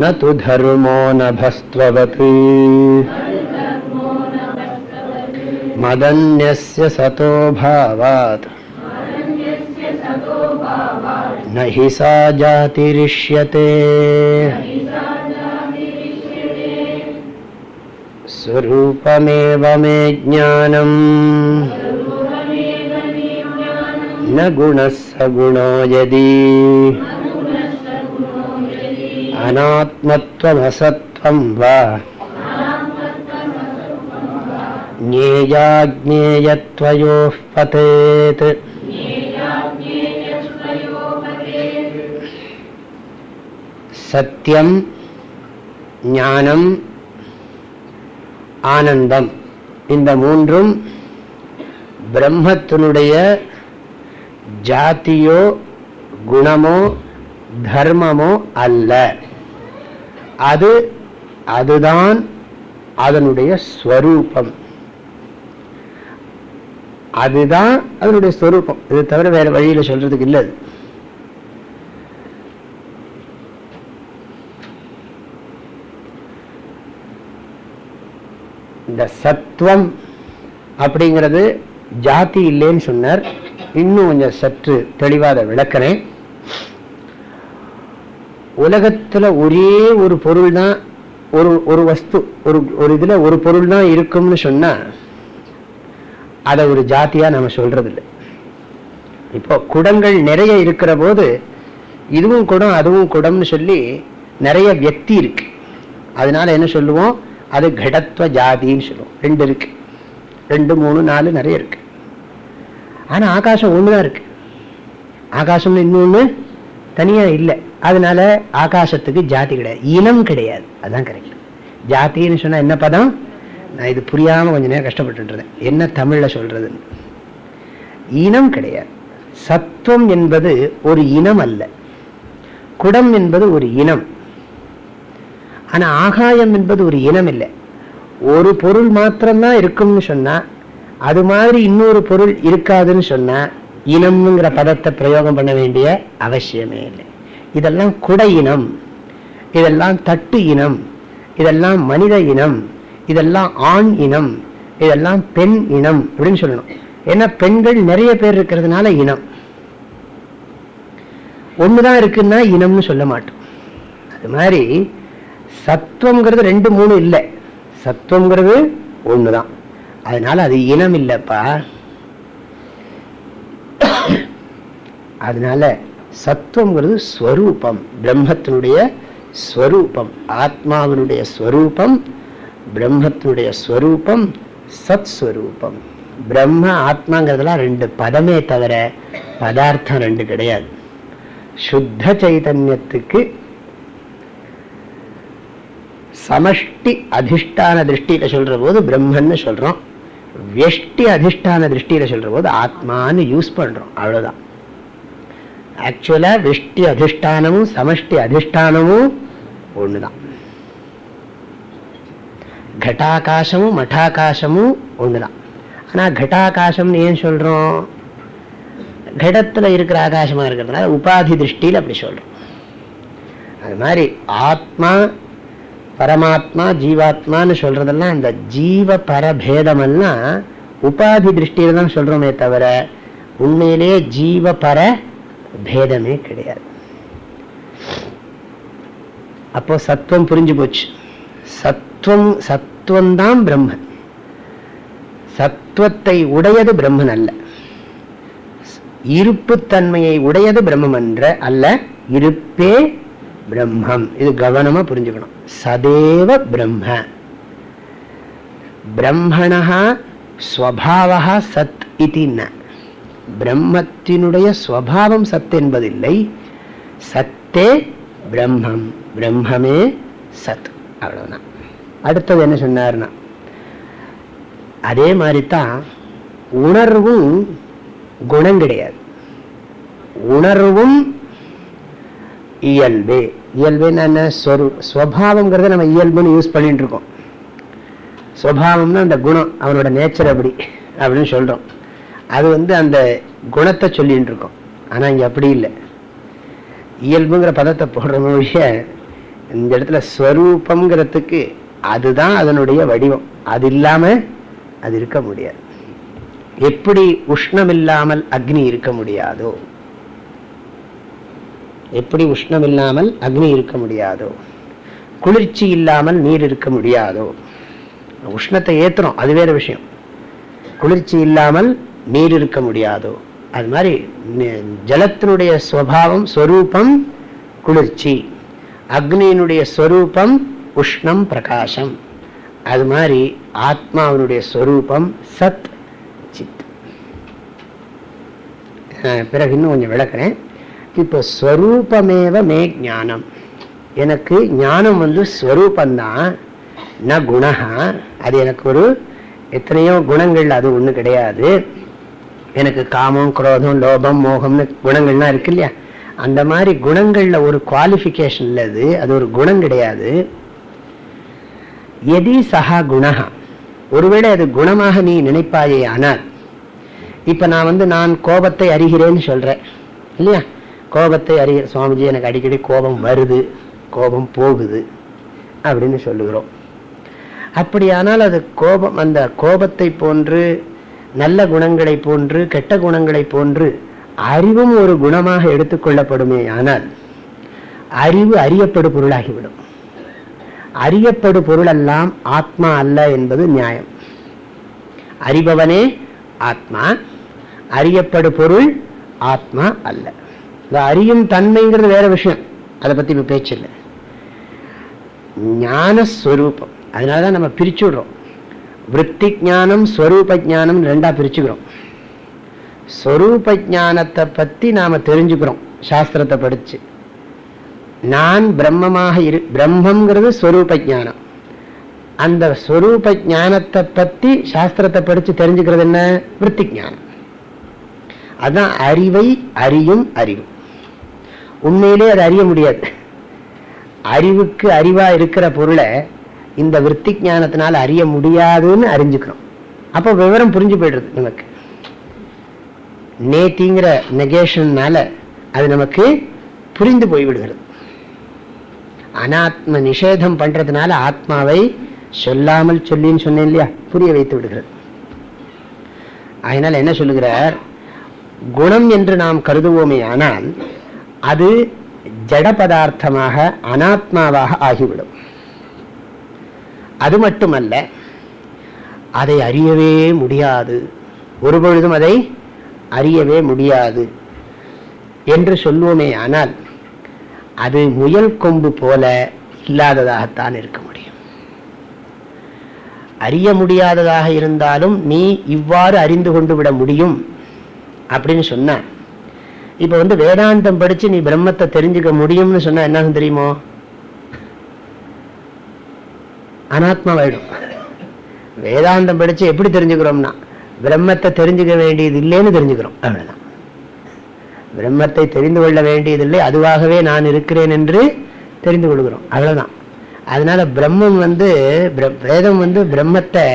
न तु धर्मो नभस्त्ववत् मदन्यस्य सतो भावात् न हि सा जातिरिष्यते स्वरूपमेव मे ज्ञानम् न गुणः सगुणो यदि अनात्मत्वमसत्त्वं वा ज्ञेयाज्ञेयत्वयोः पतेत् சத்தியம் ஞானம் ஆனந்தம் இந்த மூன்றும் பிரம்மத்தினுடைய ஜாத்தியோ குணமோ தர்மமோ அல்ல அது அதுதான் அதனுடைய ஸ்வரூபம். அதுதான் அதனுடைய ஸ்வரூபம். இது தவிர வேற வழியில சொல்றதுக்கு இல்லை இந்த சத்துவம் அப்படிங்கிறது ஜாதி இல்லைன்னு சொன்னார். இன்னும் கொஞ்சம் சற்று தெளிவாக விளக்கிறேன். உலகத்துல ஒரே ஒரு பொருள் தான் ஒரு ஒரு வஸ்து ஒரு ஒரு இதுல ஒரு பொருள் தான் இருக்கும்னு சொன்னா அதை ஒரு ஜாதியா நம்ம சொல்றது இல்லை இப்போ குடங்கள் நிறைய இருக்கிற போது இதுவும் குடம் அதுவும் குடம்னு சொல்லி நிறைய வியக்தி இருக்கு. அதனால என்ன சொல்லுவோம்? அது கடத்துவ ஜாதின்னு சொல்லுவோம். ரெண்டு இருக்கு. ரெண்டு மூணு நாலு நிறைய இருக்கு. ஆனா ஆகாசம் ஒண்ணுதான் இருக்கு. ஆகாசம்னு இன்னொன்னு தனியா இல்லை. அதனால ஆகாசத்துக்கு ஜாதி கிடையாது. இனம் கிடையாது. அதான் கரெக்ட் ஜாதின்னு சொன்னா என்ன பதம்? நான் இது புரியாம கொஞ்ச நேரம் கஷ்டப்பட்டு இருந்தேன் என்ன தமிழ்ல சொல்றதுன்னு. இனம் கிடையாது. சத்துவம் என்பது ஒரு இனம் அல்ல. குடம் என்பது ஒரு இனம். ஆனா ஆகாயம் என்பது ஒரு இனம் இல்லை. ஒரு பொருள் மாத்திரம்தான் இருக்கும்னு சொன்னா அது மாதிரி இன்னொரு பொருள் இருக்காதுன்னு சொன்னா இனம்ங்கிற பதத்தை பிரயோகம் பண்ண வேண்டிய அவசியமே இல்லை. இதெல்லாம் குடை இனம். இதெல்லாம் தட்டு இனம். இதெல்லாம் மனித இனம். இதெல்லாம் ஆண் இனம். இதெல்லாம் பெண் இனம் அப்படின்னு சொல்லணும். ஏன்னா பெண்கள் நிறைய பேர் இருக்கிறதுனால இனம். ஒண்ணுதான் இருக்குன்னா இனம்னு சொல்ல மாட்டோம். அது மாதிரி சத்துவம்ங்கிறது ரெண்டு மூணு இல்லை. சத்துவங்கிறது ஒண்ணுதான். அதனால அது இனம் இல்லப்பா. அதனால சத்துவங்கிறது ஸ்வரூபம். பிரம்மத்தினுடைய ஸ்வரூபம். ஆத்மாவினுடைய ஸ்வரூபம் பிரம்மத்தினுடைய ஸ்வரூபம் சத் ஸ்வரூபம் பிரம்ம ஆத்மாங்கிறதுலாம் ரெண்டு பதமே தவிர பதார்த்தம் ரெண்டு கிடையாது. சுத்த சைதன்யத்துக்கு சமஷ்டி அதிஷ்டான திருஷ்டியில சொல்ற போது பிரம்மன்னு சொல்றோம். வெஷ்டி அதிஷ்டான திருஷ்டியில சொல்ற போது ஆத்மான்னு யூஸ் பண்றோம். அவ்வளவுதான். ஆக்சுவலா வெஷ்டி அதிஷ்டானமும் சமஷ்டி அதிஷ்டானமும் ஒண்ணுதான். கட்டாகாசமும் மட்டாகாசமும் ஒண்ணுதான். ஆனா கட்டாகாசம்னு ஏன் சொல்றோம்? கடத்துல இருக்கிற ஆகாசமா இருக்கிறதுனால உபாதி திருஷ்டியில் அப்படி சொல்கிறோம் அது மாதிரி ஆத்மா பரமாத்மா ஜீவாத்மான்னு சொல்றதெல்லாம் அந்த ஜீவ பரபேதமெல்லாம் உபாதி திருஷ்டியில தான் சொல்றோமே தவிர உண்மையிலேயே ஜீவ பர பேதமே கிடையாது. அப்போ சத்துவம் புரிஞ்சு போச்சு. சத்துவம் சத்துவம் தான் பிரம்மன். சத்துவத்தை உடையது பிரம்மன் அல்ல. இருப்புத்தன்மையை உடையது பிரம்மம் என்ற அல்ல இருப்பே பிரம்மம். இது கவனமா புரிஞ்சுக்கணும். சதேவ பிரம்ம. பிரம்மணா ஸ்வபாவா சத் இது பிரம்மத்தினுடைய ஸ்வபாவம் சத் என்பதில்லை சத்தே பிரம்மம். பிரம்மமே சத். அவ்வளவுதான். அடுத்தது என்ன சொன்னார்னா அதே மாதிரி தான் உணர்வும் குணம் கிடையாது. உணர்வும் இயல்பு. இயல்புன்னு என்ன? ஸ்வபாவங்கிறத நம்ம இயல்புன்னு யூஸ் பண்ணிட்டு இருக்கோம். ஸ்வபாவம்னா அந்த குணம் அவனோட நேச்சர் அப்படி அப்படின்னு சொல்றோம். அது வந்து அந்த குணத்தை சொல்லிட்டு இருக்கோம். ஆனா இங்க அப்படி இல்லை. இயல்புங்கிற பதத்தை போடுற இந்த இடத்துல ஸ்வரூபம்ங்கிறதுக்கு அதுதான் அதனுடைய வடிவம். அது இல்லாம அது இருக்க முடியாது. எப்படி உஷ்ணம் இல்லாமல் அக்னி இருக்க முடியாதோ எப்படி உஷ்ணம் இல்லாமல் அக்னி இருக்க முடியாதோ குளிர்ச்சி இல்லாமல் நீர் இருக்க முடியாதோ உஷ்ணத்தை ஏத்துறோம். அது வேற விஷயம். குளிர்ச்சி இல்லாமல் நீர் இருக்க முடியாதோ? அது மாதிரி ஜலத்தினுடைய ஸ்வபாவம் ஸ்வரூபம் குளிர்ச்சி. அக்னியினுடைய ஸ்வரூபம் உஷ்ணம் பிரகாசம். அது மாதிரி ஆத்மாவினுடைய ஸ்வரூபம் சத் சித். பிறகு இன்னும் கொஞ்சம் விளக்குறேன். இப்போ ஸ்வரூபமேவ மே ஞானம். எனக்கு ஞானம் வந்து ஸ்வரூபந்தான். ந குணஹா. அது எனக்கு ஒரு எத்தனையோ குணங்கள் அது ஒண்ணு கிடையாது. எனக்கு காமம் குரோதம் லோபம் மோகம்னு குணங்கள்லாம் இருக்கு இல்லையா? அந்த மாதிரி குணங்கள்ல ஒரு குவாலிஃபிகேஷன் அது அது ஒரு குணம் கிடையாது. எதி சஹா குணஹா. ஒருவேளை அது குணமாக நீ நினைப்பாயே ஆனால் இப்ப நான் வந்து நான் கோபத்தை அறிகிறேன்னு சொல்றேன் இல்லையா? கோபத்தை அறிகிற சுவாமிஜி எனக்கு அடிக்கடி கோபம் வருது கோபம் போகுது அப்படின்னு சொல்லுகிறோம். அப்படியானால் அது கோபம் அந்த கோபத்தை போன்று நல்ல குணங்களை போன்று கெட்ட குணங்களை போன்று அறிவும் ஒரு குணமாக எடுத்துக்கொள்ளப்படுமே ஆனால் அறிவு அறியப்படு பொருளாகிவிடும். அறியப்படு பொருளெல்லாம் ஆத்மா அல்ல என்பது நியாயம். அறிபவனே ஆத்மா அறியப்படு பொருள் ஆத்மா அல்ல. இந்த அறியும் தன்மைங்கிறது வேற விஷயம். அதை பத்தி இப்ப பேச்சு இல்லை ஞானஸ்வரூபம். அதனாலதான் நம்ம பிரிச்சு விடுறோம். விற்பி ஞானம் ஸ்வரூப ஞானம் ரெண்டா பிரிச்சுக்கிறோம். ஸ்வரூப ஞானத்தை பத்தி நாம தெரிஞ்சுக்கிறோம் சாஸ்திரத்தை படிச்சு. நான் பிரம்மமாக இரு பிரம்மங்கிறது ஸ்வரூப ஞானம் அந்த ஸ்வரூப ஞானத்தை பத்தி சாஸ்திரத்தை படிச்சு தெரிஞ்சுக்கிறது என்ன? விற்பி ஞானம் அதான் அறிவை அறியும் அறிவு. உண்மையிலே அதை அறிய முடியாது. அறிவுக்கு அறிவா இருக்கிற பொருளை இந்த விற்பி ஞானத்தினால அறிய முடியாதுன்னு அறிஞ்சுக்கிறோம். அப்போ விவரம் புரிஞ்சு போயிடுறது நமக்கு. நேத்திங்கிற நெகேஷன்னால அது நமக்கு புரிந்து போய்விடுகிறது அனாத்ம நிஷேதம் பண்றதுனால ஆத்மாவை சொல்லாமல் சொல்லின்னு சொன்னேன் இல்லையா? புரிய வைத்து விடுகிறது. அதனால என்ன சொல்லுகிறார்? குணம் என்று நாம் கருதுவோமே ஆனால் அது ஜட பதார்த்தமாக அனாத்மாவாக ஆகிவிடும். அது மட்டுமல்ல அதை அறியவே முடியாது. ஒரு பொழுதும் அதை அறியவே முடியாது என்று சொல்லுவோமே ஆனால் அது முயல் கொம்பு போல இல்லாததாகத்தான் இருக்க முடியும். அறிய முடியாததாக இருந்தாலும் நீ இவ்வாறு அறிந்து கொண்டு விட முடியும் அப்படின்னு சொன்ன. இப்ப வந்து வேதாந்தம் படிச்சு நீ பிரம்மத்தை தெரிஞ்சுக்க முடியும்னு சொன்னா என்ன தெரியுமோ? அனாத்மாவாயிடும். வேதாந்தம் படிச்சு எப்படி தெரிஞ்சுக்கிறோம்னா பிரம்மத்தை தெரிஞ்சுக்க வேண்டியது இல்லைன்னு தெரிஞ்சுக்கிறோம். அவ்வளவுதான். பிரம்மத்தை தெரிந்து கொள்ள வேண்டியதில்லை அதுவாகவே நான் இருக்கிறேன் என்று தெரிந்து கொள்கிறோம். அவ்வளவுதான். அதனால பிரம்மம் வந்து வேதம் வந்து பிரம்மத்தை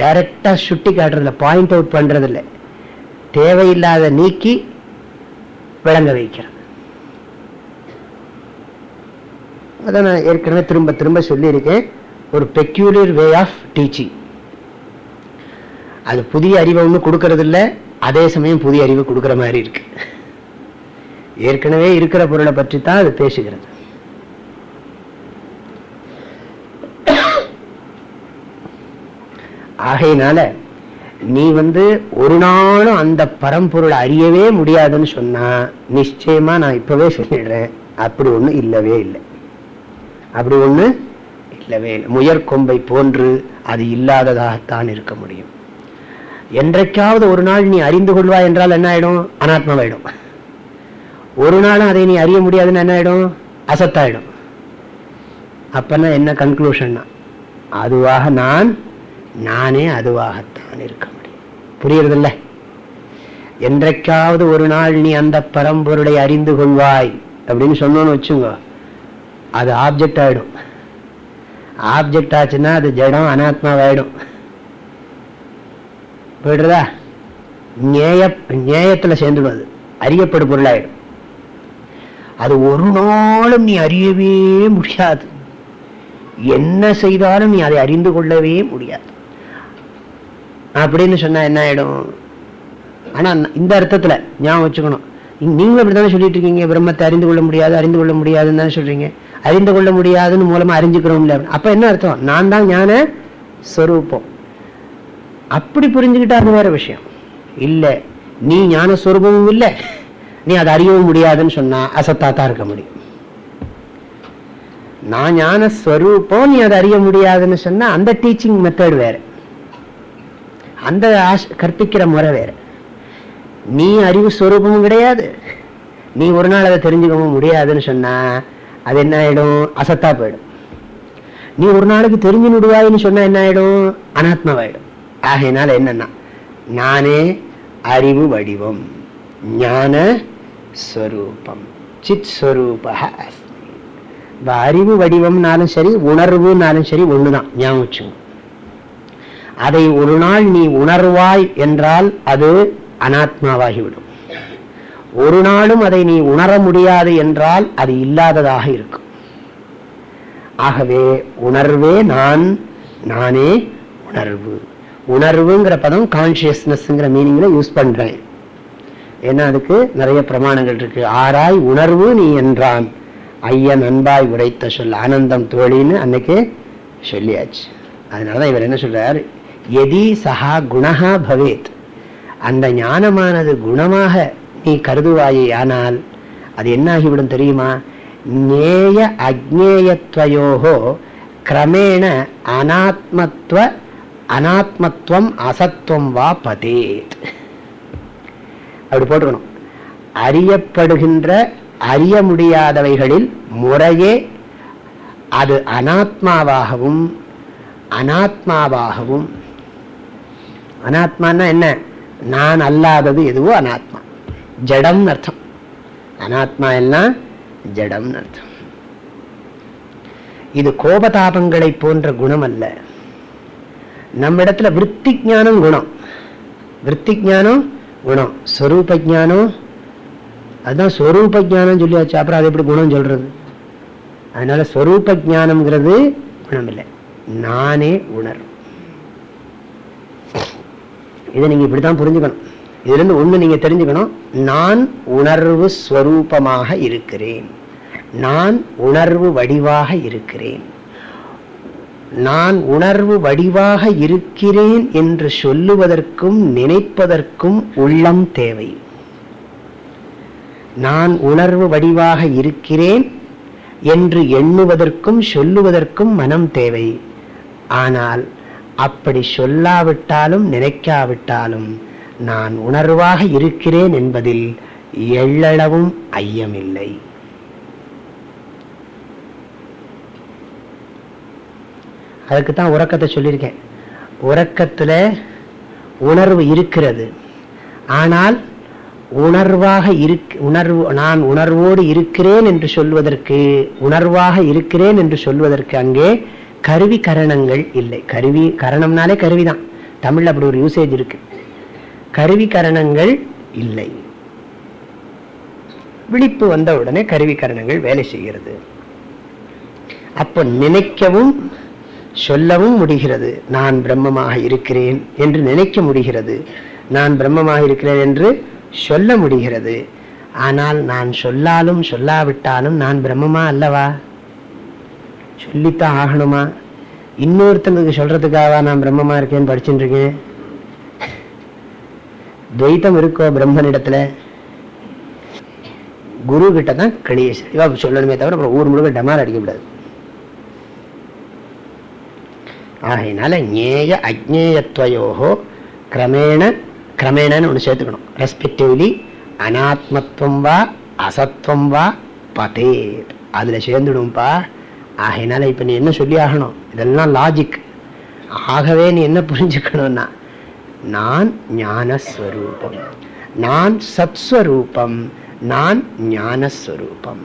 டைரக்டா சுட்டி காட்டுறதில்ல பாயிண்ட் அவுட் பண்றதில்ல. தேவையில்லாத நீக்கி விளங்க வைக்கிறது. அதான் நான் ஏற்கனவே திரும்ப திரும்ப சொல்லியிருக்கேன். ஒரு பெக்யூலியர் வே ஆஃப் டீச்சிங் அது புதிய அறிவை ஒன்றும் கொடுக்கறதில்ல அதே சமயம் புதிய அறிவு கொடுக்கிற மாதிரி இருக்கு. ஏற்கனவே இருக்கிற பொருளை பற்றி தான் அது பேசுகிறது. ஆகையினால நீ வந்து ஒரு நாளும் அந்த பரம்பொருளை அறியவே முடியாதுன்னு சொன்னா நிச்சயமா நான் இப்பவே சொல்லிடுறேன். அப்படி ஒண்ணு இல்லவே இல்லை. அப்படி ஒண்ணு இல்லவே இல்லை போன்று அது இல்லாததாகத்தான் இருக்க முடியும். என்றைக்காவது ஒரு நாள் நீ அறிந்து கொள்வாய் என்றால் என்ன ஆயிடும்? அனாத்மாவாயிடும். ஒரு நாளும் அதை நீ அறிய முடியாதுன்னு என்ன ஆயிடும்? அசத்தாயிடும். அப்பன்னா என்ன கன்க்ளூஷன்னா அதுவாக நான் நானே அதுவாகத்தான் இருக்க முடியும். புரியுறதில்ல என்றைக்காவது ஒரு நாள் நீ அந்த பரம்பொருளை அறிந்து கொள்வாய் அப்படின்னு சொன்னோன்னு வச்சுங்க அது ஆப்ஜெக்ட் ஆயிடும். ஆப்ஜெக்ட் ஆச்சுன்னா அது ஜடம் அனாத்மாவாயிடும். போயிடுறதா நேய நேயத்துல சேர்ந்துடும் அது. அறியப்படும் பொருளாயிடும். அது ஒரு நாளும் நீ அறியவே முடியாது. என்ன செய்தாலும் நீ அதை அறிந்து கொள்ளவே முடியாது. அப்படின்னு சொன்னா என்ன ஆயிடும்? ஆனா இந்த அர்த்தத்துல ஞாபகம் வச்சுக்கணும். நீங்களும் அப்படித்தானே சொல்லிட்டு இருக்கீங்க? பிரம்மத்தை அறிந்து கொள்ள முடியாது அறிந்து கொள்ள முடியாதுன்னு தானே சொல்றீங்க? அறிந்து கொள்ள முடியாதுன்னு மூலமா அறிஞ்சுக்கிறோம்ல. அப்ப என்ன அர்த்தம்? நான் தான் ஞான ஸ்வரூபம் அப்படி புரிஞ்சுக்கிட்டா அது வேற விஷயம். இல்ல நீ ஞான ஸ்வரூபமும் இல்ல. நீ அதை அறியவும் முடியாதுன்னு சொன்னா அசத்தாத்தான் இருக்க முடியும். நான் ஞான ஸ்வரூபம் நீ அதை அறிய முடியாதுன்னு சொன்னா அந்த டீச்சிங் மெத்தட் வேற. அந்த கற்பிக்கிற முறை வேற. நீ அறிவு ஸ்வரூபமும் கிடையாது. நீ ஒரு நாள் அதை தெரிஞ்சுக்கவும் முடியாதுன்னு சொன்னா அது என்ன ஆயிடும்? அசத்தா போயிடும். நீ ஒரு நாளைக்கு தெரிஞ்சு விடுவாயின்னு சொன்னா என்ன ஆயிடும்? அனாத்மாவாயிடும். ஆகையினால என்னன்னா நானே அறிவு வடிவம் ஞான ஸ்வரூபம் சித் ஸ்வரூப அறிவு வடிவம்னாலும் சரி உணர்வுனாலும் சரி ஒண்ணுதான். ஞாபகம் அதை ஒரு நாள் நீ உணர்வாய் என்றால் அது அனாத்மாவாகிவிடும். ஒரு நாளும் அதை நீ உணர முடியாது என்றால் அது இல்லாததாக இருக்கும். ஆகவே உணர்வே நான் நானே உணர்வு. உணர்வுங்கிற பதம் கான்சியஸ்னஸ்ங்கிற மீனிங்ல யூஸ் பண்றேன். ஏன்னா அதுக்கு நிறைய பிரமாணங்கள் இருக்கு. ஆராய் உணர்வு நீ என்றான். ஐயன் அன்பாய் உரைத்த சொல் ஆனந்தம் தோழின்னு அன்னைக்கு சொல்லியாச்சு. அதனாலதான் இவர் என்ன சொல்றார்? எதி சஹா குணஹா பவேத். அந்த ஞானமானது குணமாக நீ கருதுவாயே ஆனால் அது என்ன ஆகிவிடும் தெரியுமா? நேய அக்னேயத்வயோகோ கிரமேண அனாத்மத்துவ அனாத்மத்துவம் அசத்துவம் வா பதேத். அப்படி போட்டுக்கணும். அறியப்படுகின்ற அறிய முடியாதவைகளில் முறையே அது அனாத்மாவாகவும் அனாத்மாவாகவும். அனாத்மான்னா என்ன? நான் அல்லாதது எதுவோ அனாத்மா. ஜடம் அர்த்தம். அனாத்மா எல்லாம் ஜடம் அர்த்தம். இது கோபதாபங்களை போன்ற குணம் அல்ல நம்ம இடத்துல விற்பி ஜானம் குணம். விற்பி ஜானம் குணம். ஸ்வரூப ஜானம் அதுதான் ஸ்வரூப ஜானம் சொல்லியாச்சு. அப்புறம் அது எப்படி குணம் சொல்றது? அதனால ஸ்வரூப ஜானம்ங்கிறது குணம் இல்லை நானே உணர்வு இதை நீங்க இப்படித்தான் புரிஞ்சுக்கணும். இதுலேருந்து ஒன்று நீங்கள் நீங்க தெரிஞ்சுக்கணும். நான் உணர்வு ஸ்வரூபமாக இருக்கிறேன். நான் உணர்வு வடிவாக இருக்கிறேன். நான் உணர்வு வடிவாக இருக்கிறேன் என்று சொல்லுவதற்கும் நினைப்பதற்கும் உள்ளம் தேவை. நான் உணர்வு வடிவாக இருக்கிறேன் என்று எண்ணுவதற்கும் சொல்லுவதற்கும் மனம் தேவை. ஆனால் அப்படி சொல்லாவிட்டாலும் நினைக்காவிட்டாலும் நான் உணர்வாக இருக்கிறேன் என்பதில் எள்ளளவும் ஐயமில்லை. அதுக்கு தான் உறக்கத்தை சொல்லியிருக்கேன். உறக்கத்துல உணர்வு இருக்கிறது. ஆனால் உணர்வாக இருக் உணர்வு நான் உணர்வோடு இருக்கிறேன் என்று சொல்வதற்கு உணர்வாக இருக்கிறேன் என்று சொல்வதற்கு அங்கே கருவி கரணங்கள் இல்லை. கருவி கரணம்னாலே கருவிதான். தமிழ்ல அப்படி ஒரு யூசேஜ் இருக்கு. கருவி கரணங்கள் இல்லை. விழிப்பு வந்த உடனே கருவி கரணங்கள் வேலை செய்கிறது. அப்போ நினைக்கவும் சொல்லவும் முடிகிறது. நான் பிரம்மமாக இருக்கிறேன் என்று நினைக்க முடிகிறது. நான் பிரம்மமாக இருக்கிறேன் என்று சொல்ல முடிகிறது. ஆனால் நான் சொல்லாலும் சொல்லாவிட்டாலும் நான் பிரம்மமா அல்லவா? சொல்லித்தான் ஆகணுமா? இன்னொருத்தனுக்கு சொல்றதுக்காக நான் பிரம்மமா இருக்கேன்னு படிச்சுட்டு இருக்கேன்? துவைத்தம் இருக்கோ பிரம்மனிடத்துல? குரு கிட்ட தான் கணிய இவா சொல்லணுமே தவிர அப்புறம் ஊர் முழுக்க டமால் அடிக்கக்கூடாது. ஆகையினால ஞேய அஜ்ஞேயத்வயோகோ கிரமேண கிரமேணன்னு ஒன்று சேர்த்துக்கணும். ரெஸ்பெக்டிவ்லி அனாத்மத்துவம் வா அசத்துவம் வா பதே. அதுல சேர்ந்துடும்பா. ஆகையினால இப்ப நீ என்ன சொல்லி ஆகணும்? இதெல்லாம் லாஜிக் ஆகவே நீ என்ன புரிஞ்சுக்கணும்னா நான் ஞானஸ்வரூபம். நான் சத்ஸ்வரூபம். நான் ஞானஸ்வரூபம்.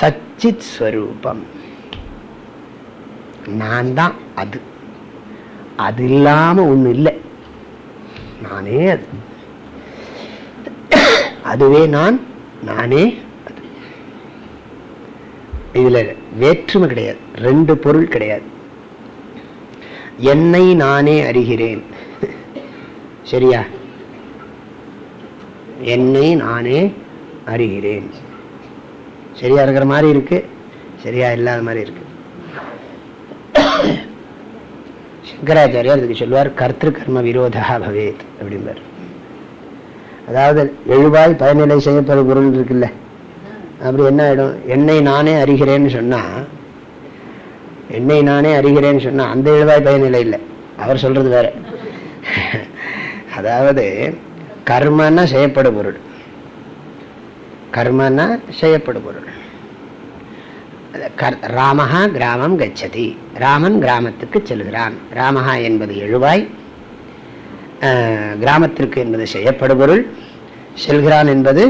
சச்சித் ஸ்வரூபம் நான் தான் அது. அது இல்லாம ஒண்ணு இல்லை. நானே அது. அதுவே நான் நானே அது. இதுல வேற்றுமை கிடையாது. ரெண்டு பொருள் கிடையாது. என்னை நானே அறிகிறேன். சரியா? என்னை நானே அறிகிறேன். சரியா இருக்கிற மாதிரி இருக்கு? சரியா இல்லாத மாதிரி இருக்கு. சங்கராச்சாரியார் இதுக்கு சொல்லுவார் கர்த்திரு கர்ம விரோதா பவேத் அப்படிம்பார். அதாவது எழுவாய் பயனிலை செய்யப்படும் பொருள் இருக்குல்ல அப்படி என்ன ஆயிடும்? என்னை நானே அறிகிறேன்னு சொன்னா என்னை நானே அறிகிறேன்னு சொன்னா அந்த எழுவாய் பயனிலை இல்லை அவர் சொல்றது வேற. அதாவது கர்மன்னா செய்யப்படும் பொருள் கர்மன்னா செய்யப்படும் பொருள் ராமஹா கிராமம் கச்சதி. ராமன் கிராமத்துக்கு செல்கிறான். ராமஹா என்பது எழுவாய். கிராமத்திற்கு என்பது செய்யப்படுபொருள். செல்கிறான் என்பது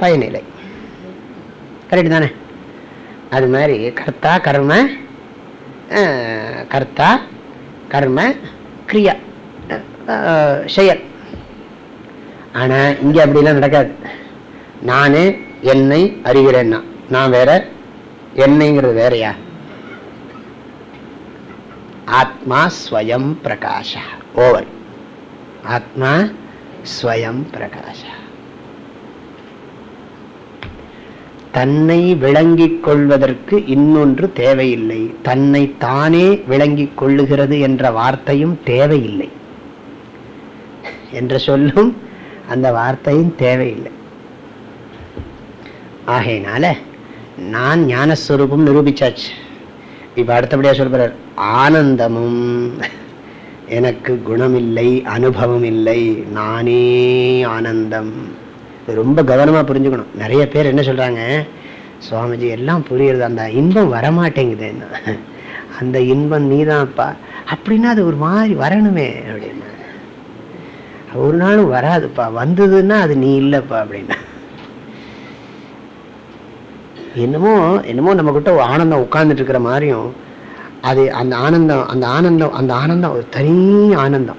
பயனிலை. கரெக்ட் தானே? அது மாதிரி கர்த்தா கர்ம கர்த்தா கர்ம கிரியா. செயல். ஆனா இங்க அப்படிலாம் நடக்காது. நான் என்னை அறிகிறேன்னா. நான் வேற என்னைங்கிறது வேறையா? ஆத்மா ஸ்வயம் பிரகாஷ. ஓவர் ஆத்மா ஸ்வயம் பிரகாஷ. தன்னை விளங்கிக் கொள்வதற்கு இன்னொன்று தேவையில்லை. தன்னை தானே விளங்கிக் கொள்ளுகிறது என்ற வார்த்தையும் தேவையில்லை. என்ற சொல்லும் அந்த வார்த்தையும் தேவையில்லை. ஆகையினால நான் ஞானஸ்வரூபம் நிரூபிச்சாச்சு. இப்ப அடுத்தபடியா சொல்றார் ஆனந்தமும் எனக்கு குணமில்லை அனுபவம் இல்லை நானே ஆனந்தம். ரொம்ப கவனமா புரிஞ்சுக்கணும். நிறைய பேர் என்ன சொல்றாங்க சுவாமிஜி எல்லாம் புரியுறது அந்த இன்பம் வரமாட்டேங்குது அந்த இன்பம் நீதான்ப்பா. அப்படின்னா அது ஒரு மாதிரி வரணுமே அப்படின்னு. ஒரு நாளும் வராதுப்பா. வந்ததுன்னா அது நீ இல்லப்பா அப்படின்னா. என்னமோ என்னமோ நம்ம கிட்ட ஒரு ஆனந்தம் உட்கார்ந்துட்டு இருக்கிற மாதிரியும் அது அந்த ஆனந்தம் அந்த ஆனந்தம் அந்த ஆனந்தம் ஒரு தனி ஆனந்தம்.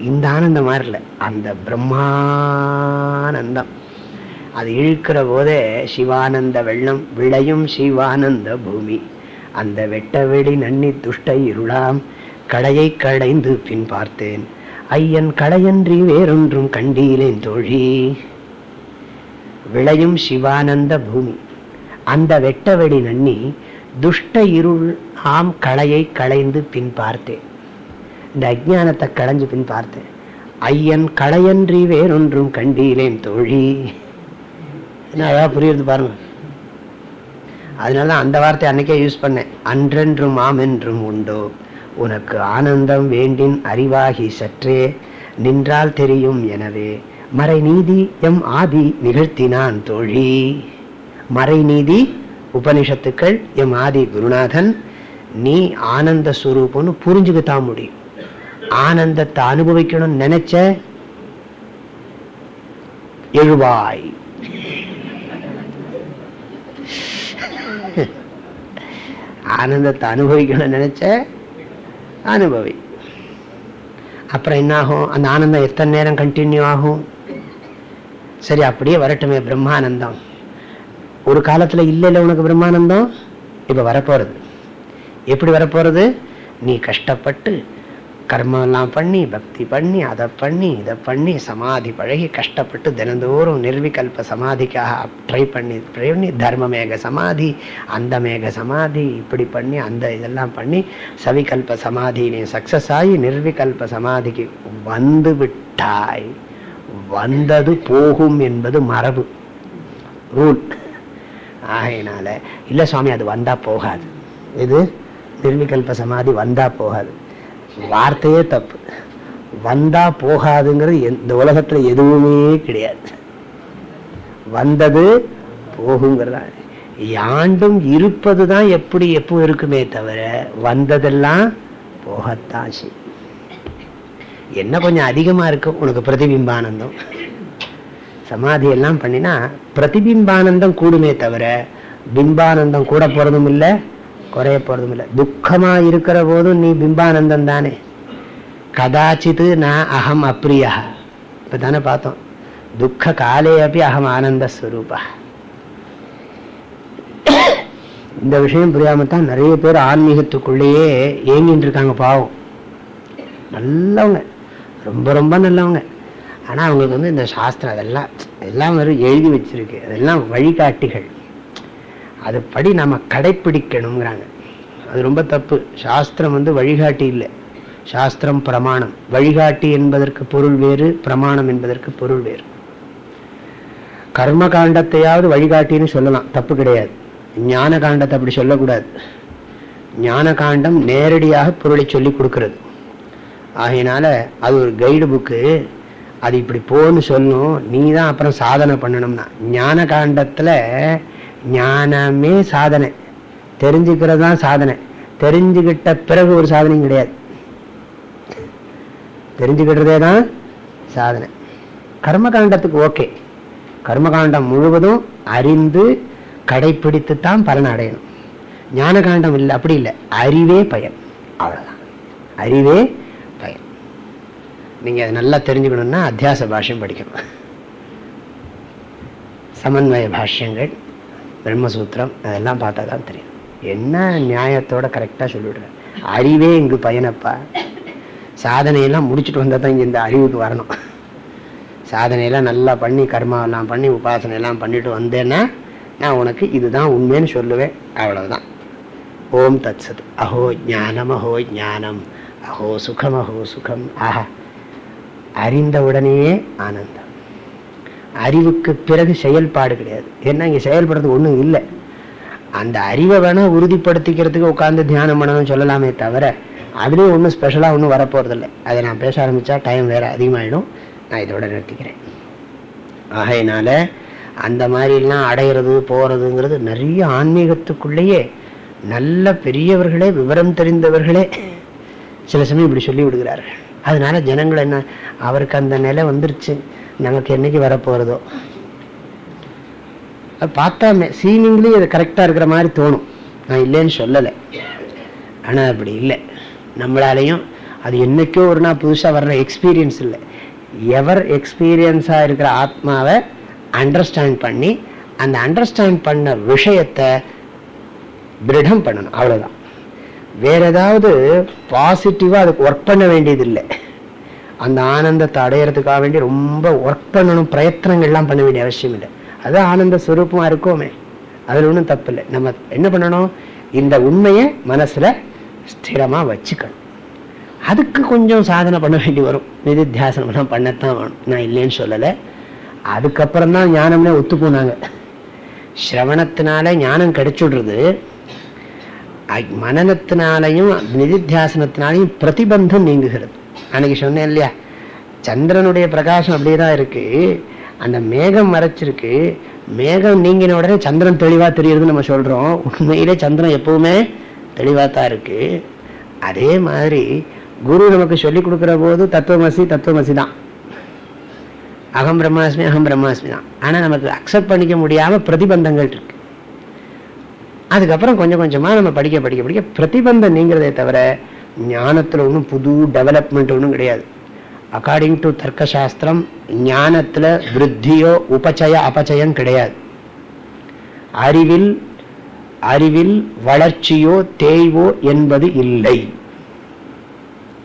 இந்த ஆனந்தம் மாதிரி இல்லை. அந்த பிரம்மானந்தம். அது இழுக்கிற போதே சிவானந்த வெள்ளம் விளையும் சிவானந்த பூமி. அந்த வெட்ட வெடி நன்னி துஷ்ட இருளாம் கடையை கடைந்து பின் பார்த்தேன். ஐயன் களையன்றி வேறொன்றும் கண்டீலேன் தோழி. விளையும் சிவானந்த பூமி அந்த வெட்ட வெடி நன்னி துஷ்ட இருள் ஆம் களையை களைந்து பின் பார்த்தேன். இந்த அஜானத்தை களைஞ்சு பின் பார்த்தேன். ஐயன் களையன்றி வேறொன்றும் கண்டீலேன் தோழி. என்ன அழகா புரியுது பாருங்க. அதனால அந்த வார்த்தை அன்னைக்கே யூஸ் பண்ணேன். அன்றென்றும் ஆம் என்றும் உண்டோ? உனக்கு ஆனந்தம் வேண்டின் அறிவாகி சற்றே நின்றால் தெரியும் எனவே மறைநீதி எம் ஆதி நிகழ்த்தினான் தோழி. மறைநீதி உபனிஷத்துக்கள் எம் ஆதி குருநாதன் நீ ஆனந்த சுரூபம்னு புரிஞ்சுக்கத்தான் முடியும். ஆனந்தத்தை அனுபவிக்கணும்னு நினைச்ச எழுவாய். ஆனந்தத்தை அனுபவிக்கணும்னு நினைச்ச அனுபவி. அப்புறம் என்ன ஆகும் அந்த ஆனந்தம் எத்தனை நேரம் கண்டினியூ ஆகும்? சரி அப்படியே வரட்டுமே பிரம்மானந்தம். ஒரு காலத்துல இல்ல இல்ல உனக்கு பிரம்மானந்தம்? இப்ப வரப்போறது. எப்படி வரப்போறது? நீ கஷ்டப்பட்டு கர்மெல்லாம் பண்ணி பக்தி பண்ணி அதை பண்ணி இதை பண்ணி சமாதி பழகி கஷ்டப்பட்டு தினந்தோறும் நிர்விகல்ப சமாதிக்காக ட்ரை பண்ணி பண்ணி தர்மமேக சமாதி அந்த மேக சமாதி இப்படி பண்ணி அந்த இதெல்லாம் பண்ணி சவிகல்ப சமாதி சக்ஸஸ் சக்சஸ் ஆகி நிர்விகல்ப சமாதிக்கு வந்து விட்டாய். வந்தது போகும் என்பது மரபு. ரூல் ஆகையினால இல்லை சுவாமி அது வந்தால் போகாது. இது நிர்விகல்ப சமாதி வந்தால் போகாது. வார்த்தையே தப்பு. வந்தா போகாதுங்கிறது இந்த உலகத்துல எதுவுமே கிடையாது. வந்தது போகுங்கிறதா யாண்டும் இருப்பதுதான் எப்படி எப்போ இருக்குமே தவிர வந்ததெல்லாம் போகத்தான் செய்யும். என்ன கொஞ்சம் அதிகமா இருக்கும் உனக்கு பிரதிபிம்பானந்தம். சமாதி எல்லாம் பண்ணினா பிரதிபிம்பானந்தம் கூடுமே தவிர பிம்பானந்தம் கூட போறதும் இல்லை குறைய போகிறதும் இல்லை துக்கமா இருக்கிற போதும் நீ பிம்பானந்தம் தானே. கதாச்சித்து நான் அகம் அப்ரியா. இப்ப தானே பார்த்தோம். துக்க காலே அப்படி அகம் ஆனந்த ஸ்வரூபா. இந்த விஷயம் புரியாம தான் நிறைய பேர் ஆன்மீகத்துக்குள்ளேயே ஏங்கின்னு இருக்காங்க பாவம். நல்லவங்க. ரொம்ப ரொம்ப நல்லவங்க. ஆனா அவங்களுக்கு வந்து இந்த சாஸ்திரம் அதெல்லாம் எல்லாம் எழுதி வச்சிருக்கு. அதெல்லாம் வழிகாட்டிகள். அதுபடி நம்ம கடைப்பிடிக்கணுங்கிறாங்க அது ரொம்ப தப்பு. சாஸ்திரம் வந்து வழிகாட்டி இல்லை. சாஸ்திரம் பிரமாணம். வழிகாட்டி என்பதற்கு பொருள் வேறு பிரமாணம் என்பதற்கு பொருள் வேறு. கர்ம காண்டத்தையாவது வழிகாட்டின்னு சொல்லலாம். தப்பு கிடையாது. ஞான காண்டத்தை அப்படி சொல்லக்கூடாது. ஞான காண்டம் நேரடியாக பொருளை சொல்லி கொடுக்கறது. ஆகையினால அது ஒரு கைடு புக்கு அது இப்படி போன்னு சொல்லும். நீ தான் அப்புறம் சாதனை பண்ணணும்னா. ஞான காண்டத்துல ஞானமே சாதனை. தெரிஞ்சுக்கிறது தான் சாதனை. தெரிஞ்சுக்கிட்ட பிறகு ஒரு சாதனையும் கிடையாது. தெரிஞ்சுக்கிட்டதே தான் சாதனை. கர்மகாண்டத்துக்கு ஓகே. கர்மகாண்டம் முழுவதும் அறிந்து கடைபிடித்து தான் பலன் அடையணும். ஞான காண்டம் இல்லை அப்படி இல்லை. அறிவே பயன். அவ்வளவுதான். அறிவே பயன். நீங்க அதை நல்லா தெரிஞ்சுக்கணும்னா அத்தியாச பாஷ்யம் படிக்கணும். சமன்வய பாஷ்யங்கள். பிரம்மசூத்திரம் அதெல்லாம் பார்த்தா தான் தெரியும். என்ன நியாயத்தோட கரெக்டாக சொல்லிவிடுறேன் அறிவே இங்கு பயனப்பா. சாதனையெல்லாம் முடிச்சுட்டு வந்தால் தான் இங்கே இந்த அறிவுக்கு வரணும். சாதனையெல்லாம் நல்லா பண்ணி கர்மாவெல்லாம் பண்ணி உபாசனையெல்லாம் பண்ணிட்டு வந்தேன்னா நான் உனக்கு இதுதான் உண்மைன்னு சொல்லுவேன். அவ்வளவுதான். ஓம் தத் சத் அஹோ ஞானம் அஹோ ஞானம். அஹோ சுகம் அஹோ சுகம். ஆஹா. அறிந்தவுடனேயே ஆனந்தம். அறிவுக்கு பிறகு செயல்பாடு கிடையாது. ஏன்னா இங்க செயல்படுறது ஒண்ணும் இல்லை. அந்த அறிவை வேணா உறுதிப்படுத்திக்கிறதுக்கு உட்காந்து தியானம் பண்ணணும்னு சொல்லலாமே தவிர அதுலேயும் ஒன்றும் ஸ்பெஷலாக ஒன்றும் வரப்போகிறதில்லை அதை நான் பேச ஆரம்பிச்சா டைம் வேற அதிகமாயிடும். நான் இதோட நிறுத்திக்கிறேன். ஆகையினால அந்த மாதிரிலாம் அடையிறது போறதுங்கிறது நிறைய ஆன்மீகத்துக்குள்ளேயே நல்ல பெரியவர்களே விவரம் தெரிந்தவர்களே சில சமயம் இப்படி சொல்லி விடுகிறார்கள். அதனால ஜனங்கள் என்ன அவருக்கு அந்த நிலை வந்துருச்சு. நமக்கு என்னைக்கு வரப்போறதோ அது பார்த்தா சீனிங்லி அது கரெக்டாக இருக்கிற மாதிரி தோணும் நான் இல்லைன்னு சொல்லலை ஆனால் அப்படி இல்லை நம்மளாலையும் அது என்னைக்கோ ஒரு நாள் புதுசாக வர்ற எக்ஸ்பீரியன்ஸ் இல்லை எவர் எக்ஸ்பீரியன்ஸாக இருக்கிற ஆத்மாவை அண்டர்ஸ்டாண்ட் பண்ணி அந்த அண்டர்ஸ்டாண்ட் பண்ண விஷயத்தை திருடம் பண்ணணும் அவ்வளோதான் வேற ஏதாவது பாசிட்டிவாக அதுக்கு ஒர்க் பண்ண வேண்டியது இல்லை அந்த ஆனந்தத்தை அடையிறதுக்காக வேண்டி ரொம்ப ஒர்க் பண்ணணும் பிரயத்தனங்கள்லாம் பண்ண வேண்டிய அவசியம் இல்லை. அது ஆனந்த சுரூபமாக இருக்கோமே. அதில் ஒன்றும் தப்பு இல்லை. நம்ம என்ன பண்ணணும்? இந்த உண்மையை மனசுல ஸ்திரமா வச்சுக்கணும். அதுக்கு கொஞ்சம் சாதனை பண்ண வேண்டி வரும். நிதித்தியாசனம்லாம் பண்ணத்தான் வேணும். நான் இல்லைன்னு சொல்லலை. அதுக்கப்புறம் தான் ஞானம்னே ஒத்து போனாங்க சிரவணத்தினால ஞானம் கிடைச்சுடுறது மனநத்தினாலையும் நிதித்தியாசனத்தினாலையும் பிரதிபந்தம் நீங்குகிறது. அன்னைக்கு சொன்னேன் இல்லையா? சந்திரனுடைய பிரகாசம் அப்படியே தான் இருக்கு. அந்த மேகம் மறைச்சிருக்கு. மேகம் நீங்கின உடனே சந்திரன் தெளிவா தெரியுதுன்னு நம்ம சொல்றோம். உண்மையிலே சந்திரன் எப்பவுமே தெளிவா தான் இருக்கு. அதே மாதிரி குரு நமக்கு சொல்லி கொடுக்கிற போது தத்துவமசி தத்துவமசி தான் அகம் பிரம்மாஸ்மி அகம் பிரம்மாஸ்மி தான் ஆனா நமக்கு அக்செப்ட் பண்ணிக்க முடியாம பிரதிபந்தங்கள் இருக்கு. அதுக்கப்புறம் கொஞ்சம் கொஞ்சமா நம்ம படிக்க படிக்க படிக்க பிரதிபந்தம் நீங்கிறதே தவிர ஞானத்துல ஒன்றும் புது டெவலப்மெண்ட் ஒன்றும் கிடையாது. அக்கார்டிங் டு தர்க்க சாஸ்திரம் ஞானத்துல விருத்தியோ உபச்சய அபச்சயம் கிடையாது. அறிவில் அறிவில் வளர்ச்சியோ தேய்வோ என்பது இல்லை.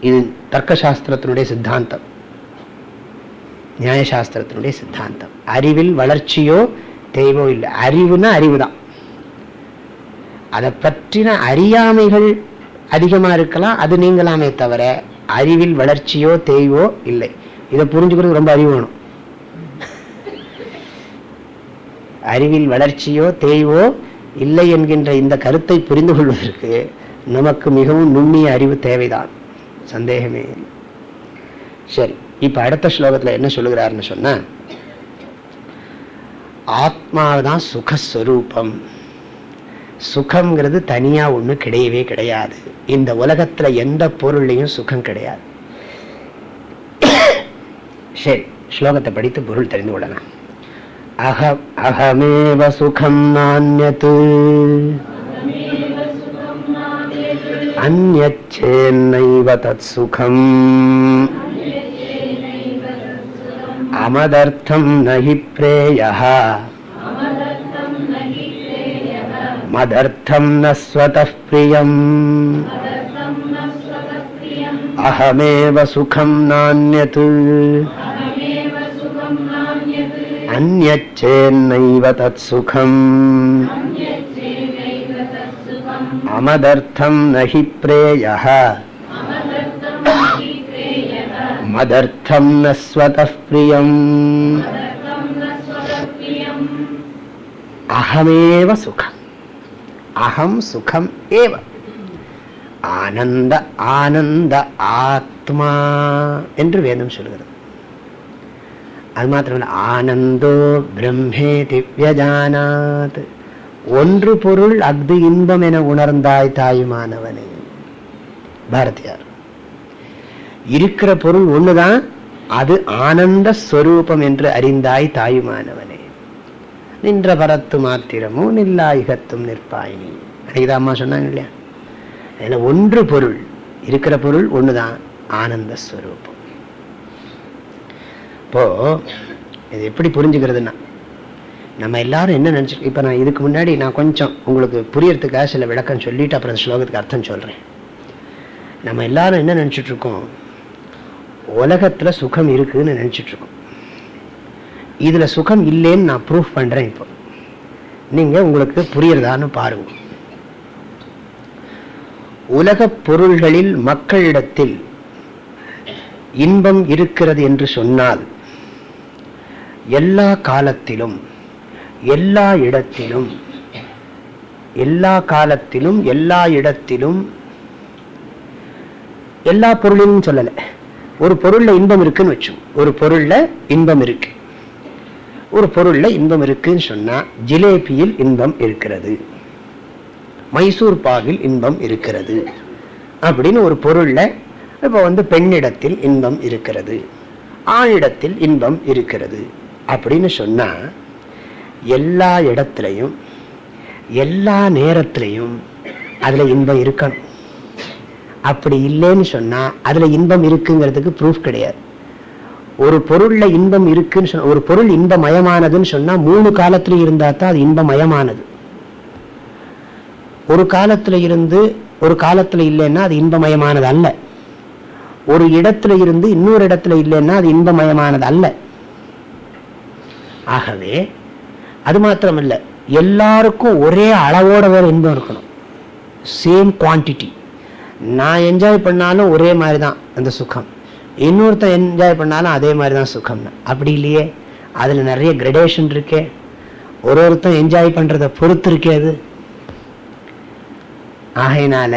இது தர்க்க சாஸ்திரத்தினுடைய சித்தாந்தம். நியாயசாஸ்திரத்தினுடைய சித்தாந்தம். அறிவில் வளர்ச்சியோ தேய்வோ இல்லை. அறிவுனா அறிவுதான். அதை பற்றின அறியாமைகள் அதிகமா இருக்கலாம் அது நீங்களாமே தவிர அறிவில் வளர்ச்சியோ தேய்வோ இல்லை. இதை புரிஞ்சுக்கிறது ரொம்ப அறிவு வேணும். அறிவில் வளர்ச்சியோ தேய்வோ இல்லை என்கின்ற இந்த கருத்தை புரிந்து கொள்வதற்கு நமக்கு மிகவும் நுண்ணிய அறிவு தேவைதான். சந்தேகமே சரி இப்ப அடுத்த ஸ்லோகத்துல என்ன சொல்லுகிறாருன்னு சொன்ன ஆத்மாதான் சுகஸ்வரூபம். சுகம்ங்கிறது தனியா ஒண்ணு கிடையவே கிடையாது. இந்த உலகத்துல எந்த பொருள்லையும் சுகம் கிடையாது. சரி ஸ்லோகத்தை படித்து பொருள் தெரிந்து கொள்ளலாம். அக அகமேவ சுகம் நானியத்து. அந்நேன்னைவ தத் சுகம் அமதர்த்தம் நகி பிரேய मदर्थं न स्वतः प्रियम् अहमेव सुखं नान्यत् अन्यच्चेन्नैव तत्सुखम् अमदर्थं न हि प्रेयः मदर्थं न स्वतः प्रियम् अहमेव सुखम् அகம் சுகம் ஏவ. ஆனந்த ஆனந்த ஆத்மா என்று வேதம் சொல்கிறது. அது மாத்திரமல்ல ஆனந்தோ பிரம்மே திவ்யஜானாத். ஒன்று பொருள் அஃது இன்பம் என உணர்ந்தாய் தாயுமானவனே. பாரதியார். இருக்கிற பொருள் ஒண்ணுதான் அது ஆனந்த ஸ்வரூபம் என்று அறிந்தாய் தாயுமானவன். நின்ற பரத்து மாத்திரமும் நில்லாயுகத்தும் நிற்பாயினி. அன்னைக்கு அம்மா சொன்னாங்க இல்லையா? அதில் ஒன்று பொருள் இருக்கிற பொருள் ஒண்ணுதான் ஆனந்த ஸ்வரூபம். இப்போ இது எப்படி புரிஞ்சுக்கிறதுன்னா நம்ம எல்லாரும் என்ன நினச்சி இப்ப நான் இதுக்கு முன்னாடி நான் கொஞ்சம் உங்களுக்கு புரியறதுக்காக சில விளக்கம் சொல்லிட்டு அப்புறம் ஸ்லோகத்துக்கு அர்த்தம் சொல்றேன். நம்ம எல்லாரும் என்ன நினைச்சிட்டு இருக்கோம்? உலகத்துல சுகம் இருக்குன்னு நினைச்சிட்டு இருக்கோம். இதுல சுகம் இல்லைன்னு நான் ப்ரூஃப் பண்றேன் இப்போ. நீங்க உங்களுக்கு புரியுறதான்னு பாருங்க. உலகப் பொருள்களில் மக்களிடத்தில் இன்பம் இருக்கிறது என்று சொன்னால் எல்லா காலத்திலும் எல்லா இடத்திலும் எல்லா காலத்திலும் எல்லா இடத்திலும் எல்லா பொருளிலும் சொல்லல. ஒரு பொருள்ல இன்பம் இருக்குன்னு வச்சோம் ஒரு பொருள்ல இன்பம் இருக்கு. ஒரு பொருள்ல இன்பம் இருக்குன்னு சொன்னா ஜிலேபியில் இன்பம் இருக்கிறது. மைசூர் பாகில் இன்பம் இருக்கிறது. அப்படின்னு ஒரு பொருள்ல இப்போ வந்து பெண்ணிடத்தில் இன்பம் இருக்கிறது. ஆணிடத்தில் இன்பம் இருக்கிறது. அப்படின்னு சொன்னா எல்லா இடத்துலையும் எல்லா நேரத்திலையும் அதுல இன்பம் இருக்கணும். அப்படி இல்லைன்னு சொன்னா அதுல இன்பம் இருக்குங்கிறதுக்கு ப்ரூஃப் கிடையாது. ஒரு பொருள்ல இன்பம் இருக்குன்னு சொன்ன ஒரு பொருள் இன்பமயமானதுன்னு சொன்னா மூணு காலத்துல இருந்தா தான் அது இன்பமயமானது. ஒரு காலத்துல இருந்து ஒரு காலத்துல இல்லைன்னா அது இன்பமயமானது அல்ல. ஒரு இடத்துல இருந்து இன்னொரு இடத்துல இல்லைன்னா அது இன்பமயமானது அல்ல. ஆகவே அது மாத்திரம் இல்லை எல்லாருக்கும் ஒரே அளவோட வேற இன்பம் இருக்கணும். சேம் குவான்டிட்டி நான் என்ஜாய் பண்ணாலும் ஒரே மாதிரி தான் அந்த சுகம். இன்னொருத்தன் என்ஜாய் பண்ணாலும் அதே மாதிரி தான் சுகம்னு அப்படி இல்லையே? அதுல நிறைய கிரடேஷன் இருக்கே. ஒரு ஒருத்தன் என்ஜாய் பண்றத பொறுத்து இருக்கே அது. ஆகையினால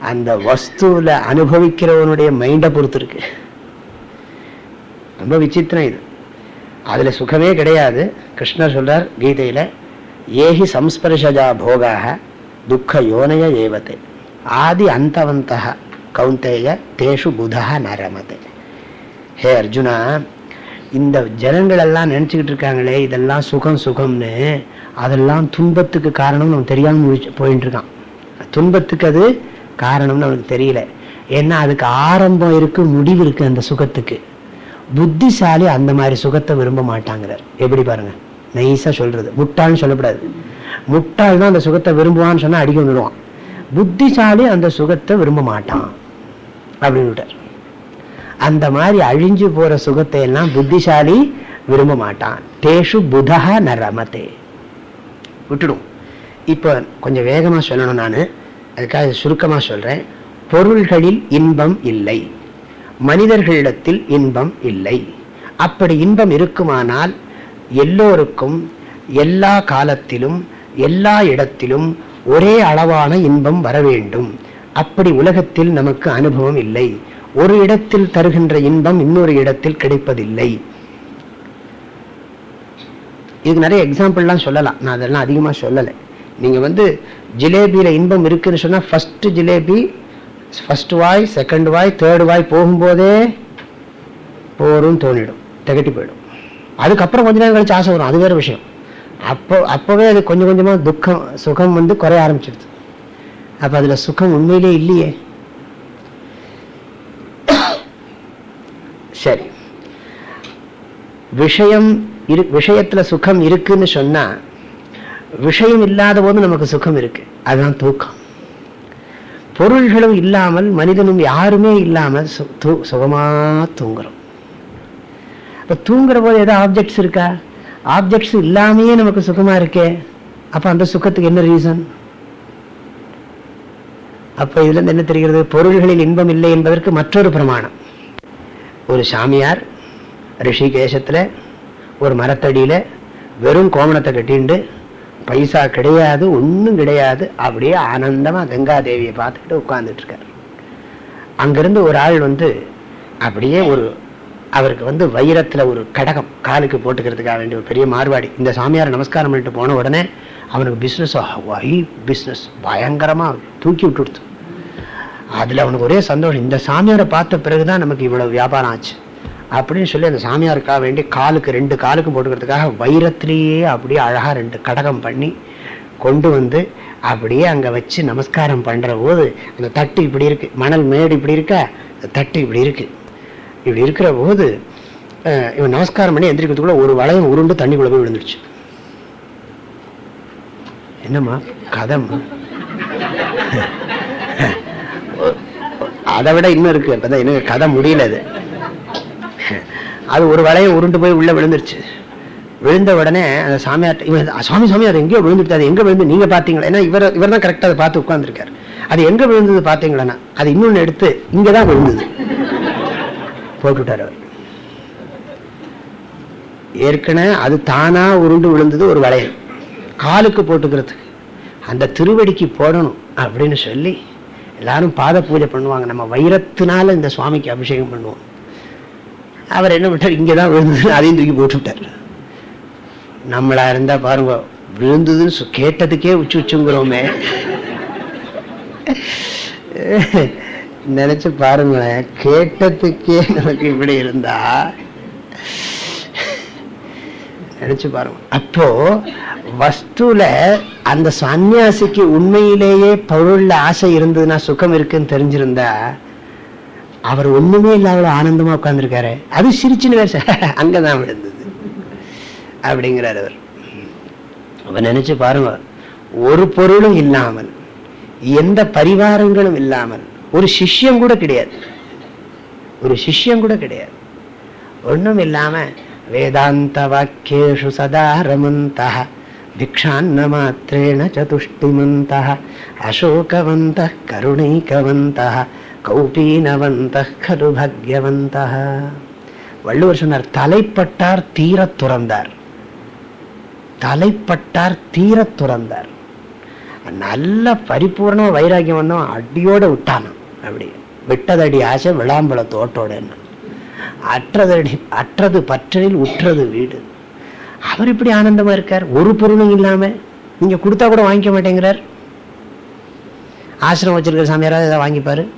அந்த வஸ்துவில் அனுபவிக்கிறவனுடைய மைண்டை பொறுத்து இருக்கு. ரொம்ப விசித்திரம் இது. அதுல சுகமே கிடையாது. கிருஷ்ணர் சொல்றார் கீதையில ஏஹி சம்ஸ்பர்ஷஜா போகாக துக்க யோனய ஏவத்தை. ஆதி அந்தவந்த கவுந்தேய தேஷு புதா நரமது. ஹே அர்ஜுனா இந்த ஜனங்கள் எல்லாம் இருக்காங்களே இதெல்லாம் சுகம் சுகம்னு அதெல்லாம் துன்பத்துக்கு காரணம்னு அவன் தெரியாம முடிச்சு போயிட்டு இருக்கான் துன்பத்துக்கு அது காரணம்னு அவனுக்கு தெரியல. ஏன்னா அதுக்கு ஆரம்பம் இருக்கு முடிவு இருக்கு அந்த சுகத்துக்கு. புத்திசாலி அந்த மாதிரி சுகத்தை விரும்ப மாட்டாங்கிறார். எப்படி பாருங்க? நைஸா சொல்றது. முட்டாள்னு சொல்லக்கூடாது. முட்டாள் தான் அந்த சுகத்தை விரும்புவான்னு சொன்னா அடிக்க விடுவான் புத்திசாலி அந்த சுகத்தை விரும்ப மாட்டான். அப்படின்னு விட்டார் அந்த மாதிரி அழிஞ்சு போற சுகத்தை எல்லாம் புத்திசாலி விரும்ப மாட்டான். தேஷு புதக ரமதே விட்டுடும். இப்போ கொஞ்சம் வேகமா சொல்லணும் நான். அதுக்காக சுருக்கமா சொல்றேன். பொருள்களில் இன்பம் இல்லை. மனிதர்களிடத்தில் இன்பம் இல்லை. அப்படி இன்பம் இருக்குமானால் எல்லோருக்கும் எல்லா காலத்திலும் எல்லா இடத்திலும் ஒரே அளவான இன்பம் வர வேண்டும். அப்படி உலகத்தில் நமக்கு அனுபவம் இல்லை. ஒரு இடத்தில் தருகின்ற இன்பம் இன்னொரு இடத்தில் கிடைப்பதில்லை. இதுக்கு நிறைய எக்ஸாம்பிள்லாம் சொல்லலாம். நான் அதெல்லாம் அதிகமா சொல்லலை. நீங்க வந்து ஜிலேபியில இன்பம் இருக்குன்னு சொன்னா ஃபர்ஸ்ட் ஜிலேபி ஃபஸ்ட் வாய் செகண்ட் வாய் தேர்டு வாய் போகும்போதே போரும் தோணிடும். திகட்டி போயிடும். அதுக்கப்புறம் கொஞ்ச நேரம் கழிச்சு ஆசை வரும். அது வேற விஷயம். அப்போ அப்பவே அது கொஞ்சம் கொஞ்சமா துக்கம் சுகம் வந்து குறைய ஆரம்பிச்சிடுது அப்போ அதுல சுகம் உண்மையிலே இல்லையே. சரி. விஷயம் இரு விஷயத்துல சுகம் இருக்குன்னு சொன்னா விஷயம் இல்லாத போது நமக்கு சுகம் இருக்கு. அதுதான் தூக்கம். பொருள்களும் இல்லாமல் மனிதனும் யாருமே இல்லாமல் சுகமாக தூ- சுகமா தூங்குறோம். அப்ப தூங்குற போது ஏதோ ஆப்ஜெக்ட்ஸ் இருக்கா? ஆப்ஜெக்ட்ஸ் இல்லாமையே நமக்கு சுகமா இருக்கே. அப்ப அந்த சுகத்துக்கு என்ன ரீசன் அப்ப இதுல இருந்து என்ன தெரிகிறது? பொருள்களில் இன்பம் இல்லை என்பதற்கு மற்றொரு பிரமாணம். ஒரு சாமியார் ரிஷிகேசத்தில் ஒரு மரத்தடியில வெறும் கோமணத்தை கட்டிண்டு பைசா கிடையாது ஒண்ணும் கிடையாது அப்படியே ஆனந்தமா கங்கா தேவியை பார்த்துக்கிட்டு உட்கார்ந்துட்டு இருக்காரு ஒரு ஆள் வந்து அப்படியே ஒரு அவருக்கு வந்து வைரத்துல ஒரு கடகம் காலுக்கு போட்டுக்கிறதுக்காக வேண்டிய ஒரு பெரிய மார்வாடி இந்த சாமியாரை நமஸ்காரம் பண்ணிட்டு போன உடனே அவனுக்கு பிஸ்னஸ் வை பிஸ்னஸ் பயங்கரமா தூக்கி விட்டுடுத்து. அதுல அவனுக்கு ஒரே சந்தோஷம் இந்த சாமியாரை பார்த்த பிறகுதான் நமக்கு இவ்வளவு வியாபாரம் ஆச்சு. அப்படின்னு சொல்லி அந்த சாமியாருக்காக வேண்டி காலுக்கு ரெண்டு காலுக்கும் போட்டுக்கிறதுக்காக வைரத்திலேயே அப்படியே அழகா ரெண்டு கடகம் பண்ணி கொண்டு வந்து அப்படியே அங்க வச்சு நமஸ்காரம் பண்ற போது அந்த தட்டு இப்படி இருக்கு மணல் மேடு இப்படி இருக்கா? அந்த தட்டு இப்படி இருக்கு. இப்படி இருக்கிற போது இவன் நமஸ்காரம் பண்ணி எந்திரிக்கிறதுக்குள்ள ஒரு வளையம் உருண்டு தண்ணிக்குள்ளே போய் விழுந்துருச்சு. என்னம்மா கதம்மா அதை விட இன்னும் இருக்கு அப்பதான் எனக்கு கதை முடியல அது அது ஒரு வளையம் உருண்டு போய் உள்ள விழுந்துருச்சு விழுந்த உடனே அந்த சாமியார் இவன் சுவாமி சாமி அது எங்கேயோ விழுந்துட்டு அது எங்க விழுந்து நீங்க பாத்தீங்களா ஏன்னா இவர் இவர் தான் கரெக்டா அதை பார்த்து உட்காந்துருக்காரு அது எங்க விழுந்தது பாத்தீங்களா அது இன்னொன்னு எடுத்து இங்கதான் விழுந்தது போட்டுட்டார் அவர் ஏற்கனவே அது தானா உருண்டு விழுந்தது ஒரு வளையம் காலுக்கு போட்டுக்கிறதுக்கு. அந்த திருவடிக்கு போடணும் அப்படின்னு சொல்லி எல்லாரும் பாத பூஜை பண்ணுவாங்க. நம்ம வைரத்தினால இந்த சுவாமிக்கு அபிஷேகம் பண்ணுவோம். அவர் என்ன விட்டார்? இங்கதான் விழுந்ததுன்னு அதையும் தூக்கி போட்டு விட்டார். நம்மளா இருந்தா பாருங்க விழுந்ததுன்னு சொ- கேட்டதுக்கே உச்சு உச்சுங்கிறோமே. நினைச்சு பாருங்களேன் கேட்டதுக்கே நமக்கு இப்படி இருந்தா நினைச்சு பாருங்க. அப்போ வஸ்துல அந்த சன்னியாசிக்கு உண்மையிலேயே பொருள்ல ஆசை இருந்ததுன்னா சுகம் இருக்குன்னு தெரிஞ்சிருந்தா அவர் ஒண்ணுமே இல்லாத ஆனந்தமா உட்கார்ந்துருக்காரு. அது சிரிச்சுன்னு வேற அங்கதான் விழுந்தது. அப்படிங்கிறார் அவர். அப்ப நினைச்சு பாருங்க ஒரு பொருளும் இல்லாமல் எந்த பரிவாரங்களும் இல்லாமல் ஒரு சிஷ்யம் கூட கிடையாது. ஒரு சிஷ்யம் கூட கிடையாது. ஒண்ணும் இல்லாம வேதாந்த வாக்கியேஷு சதா ரமந்த பிக்ஷான்ன மாத்திரேண சதுஷ்டிமந்த அசோகவந்த கருணைகவந்த கௌபீனவந்த கரு பக்யவந்த வள்ளுவர் சொன்னார் தலைப்பட்டார் தீர துறந்தார். தலைப்பட்டார் தீர துறந்தார். நல்ல பரிபூர்ண வைராக்கியம் வந்தவன் அடியோட விட்டானான் அப்படி விட்டதடி ஆசை விளாம்பழ தோட்டோட அற்றதடி அற்றது பற்றலில் உற்றது வீடு. அவர் இப்படி ஆனந்தமா இருக்கார்? ஒரு பொருளும் இல்லாம. நீங்க கொடுத்தா கூட வாங்கிக்க மாட்டேங்கிறார். ஆசிரமம் வச்சிருக்கிற சாமியாராவது ஏதாவது வாங்கிப்பாரு?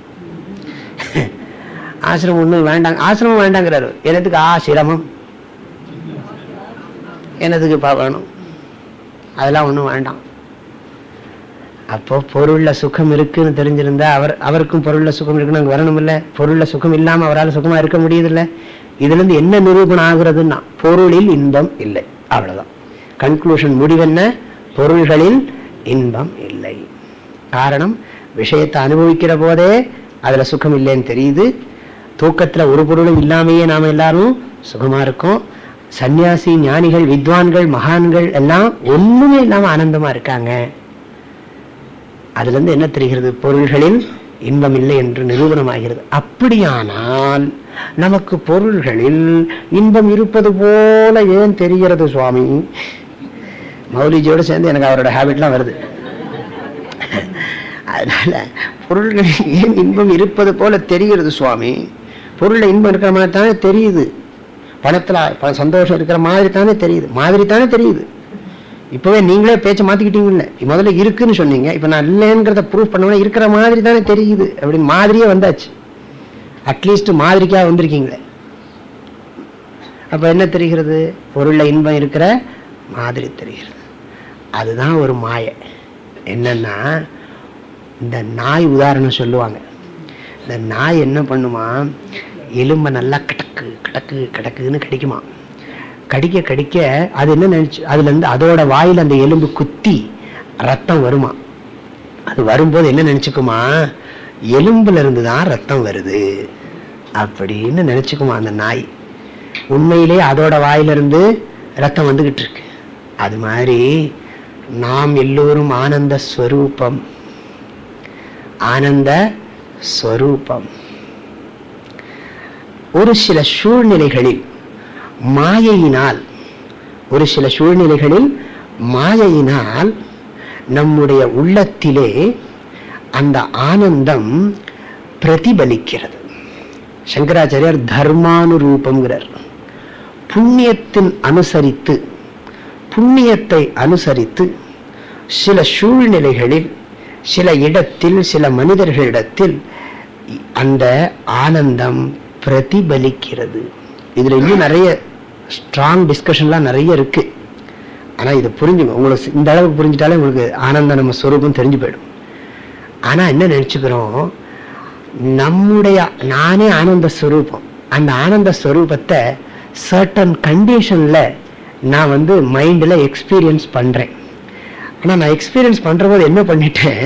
ஆசிரமம் ஒண்ணும் வேண்டாம் ஆசிரமம் வேண்டாங்கிறாரு. எனத்துக்கு ஆசிரமம் எனதுக்கு பா வேணும். அதெல்லாம் ஒன்றும் வேண்டாம். அப்போ பொருள்ல சுகம் இருக்குன்னு தெரிஞ்சிருந்தா அவர் அவருக்கும் பொருள்ல சுகம் இருக்குன்னு அங்கே வரணும் இல்ல பொருள்ல சுகம் இல்லாம அவரால் சுகமா இருக்க முடியுதுல்ல. இதுல இருந்து என்ன நிரூபணம் ஆகுறதுன்னா பொருளில் இன்பம் இல்லை. அவ்வளவுதான். கன்க்ளூஷன் முடிவென்ன? பொருள்களில் இன்பம் இல்லை. காரணம் விஷயத்தை அனுபவிக்கிற போதே அதுல சுகம் இல்லைன்னு தெரியுது. தூக்கத்துல ஒரு பொருளும் இல்லாமையே நாம எல்லாரும் சுகமா இருக்கோம். சன்னியாசி ஞானிகள் வித்வான்கள் மகான்கள் எல்லாம் ஒண்ணுமே இல்லாம ஆனந்தமா இருக்காங்க. அதுலேருந்து என்ன தெரிகிறது? பொருள்களில் இன்பம் இல்லை என்று நிரூபணமாகிறது. அப்படியானால் நமக்கு பொருள்களில் இன்பம் இருப்பது போல ஏன் தெரிகிறது சுவாமி? மௌலிஜியோடு சேர்ந்து எனக்கு அவரோட ஹேபிட்லாம் வருது. அதனால பொருள்களில் ஏன் இன்பம் இருப்பது போல தெரிகிறது சுவாமி? பொருளில் இன்பம் இருக்கிற மாதிரி தானே தெரியுது. பணத்தில் சந்தோஷம் இருக்கிற மாதிரி தானே தெரியுது. மாதிரி தானே தெரியுது. இப்பவே நீங்களே பேச்ச மாத்திக்கிட்டீங்கல்ல முதல்ல இருக்குன்னு சொன்னீங்க. இப்ப நான் இல்லைங்கிறத ப்ரூவ் பண்ண இருக்கிற மாதிரி தானே தெரியுது. அப்படின்னு மாதிரியே வந்தாச்சு. அட்லீஸ்ட் மாதிரிக்கா வந்திருக்கீங்களே. அப்ப என்ன தெரிகிறது? பொருள்ல இன்பம் இருக்கிற மாதிரி தெரிகிறது. அதுதான் ஒரு மாயை. என்னன்னா இந்த நாய் உதாரணம் சொல்லுவாங்க. இந்த நாய் என்ன பண்ணுமா? எலும்பை நல்லா கிடக்கு கிடக்கு கிடக்குன்னு கிடைக்குமா? கடிக்க கடிக்க அது என்ன நினைச்சு அதுல இருந்து அதோட வாயில அந்த எலும்பு குத்தி ரத்தம் வருமா? அது வரும்போது என்ன நினைச்சுக்குமா? எலும்புல இருந்து தான் ரத்தம் வருது. அப்படின்னு நினைச்சுக்குமா அந்த நாய்? உண்மையிலே அதோட வாயிலிருந்து ரத்தம் வந்துகிட்டு இருக்கு. அது மாதிரி நாம் எல்லோரும் ஆனந்த ஸ்வரூபம். ஆனந்த ஸ்வரூபம். ஒரு சில சூழ்நிலைகளில் மாயையினால். ஒரு சில சூழ்நிலைகளில் மாயையினால் நம்முடைய உள்ளத்திலே அந்த ஆனந்தம் பிரதிபலிக்கிறது. சங்கராச்சாரியார் தர்மானுரூபங்கிறார் புண்ணியத்தின் அனுசரித்து புண்ணியத்தை அனுசரித்து சில சூழ்நிலைகளில் சில இடத்தில் சில மனிதர்களிடத்தில் அந்த ஆனந்தம் பிரதிபலிக்கிறது. இதில் இன்னும் நிறைய ஸ்ட்ராங் டிஸ்கஷன்லாம் நிறைய இருக்கு. ஆனால் இதை புரிஞ்சுங்க உங்களுக்கு இந்த அளவுக்கு புரிஞ்சுட்டாலே உங்களுக்கு ஆனந்தம் நம்ம ஸ்வரூபம் தெரிஞ்சு போயிடும். ஆனால் என்ன நினச்சிக்கிறோம் நம்முடைய நானே ஆனந்த ஸ்வரூபம் அந்த ஆனந்த ஸ்வரூபத்தை சர்டன் கண்டிஷனில் நான் வந்து மைண்டில் எக்ஸ்பீரியன்ஸ் பண்ணுறேன் ஆனால் நான் எக்ஸ்பீரியன்ஸ் பண்ணுற போது என்ன பண்ணிட்டேன்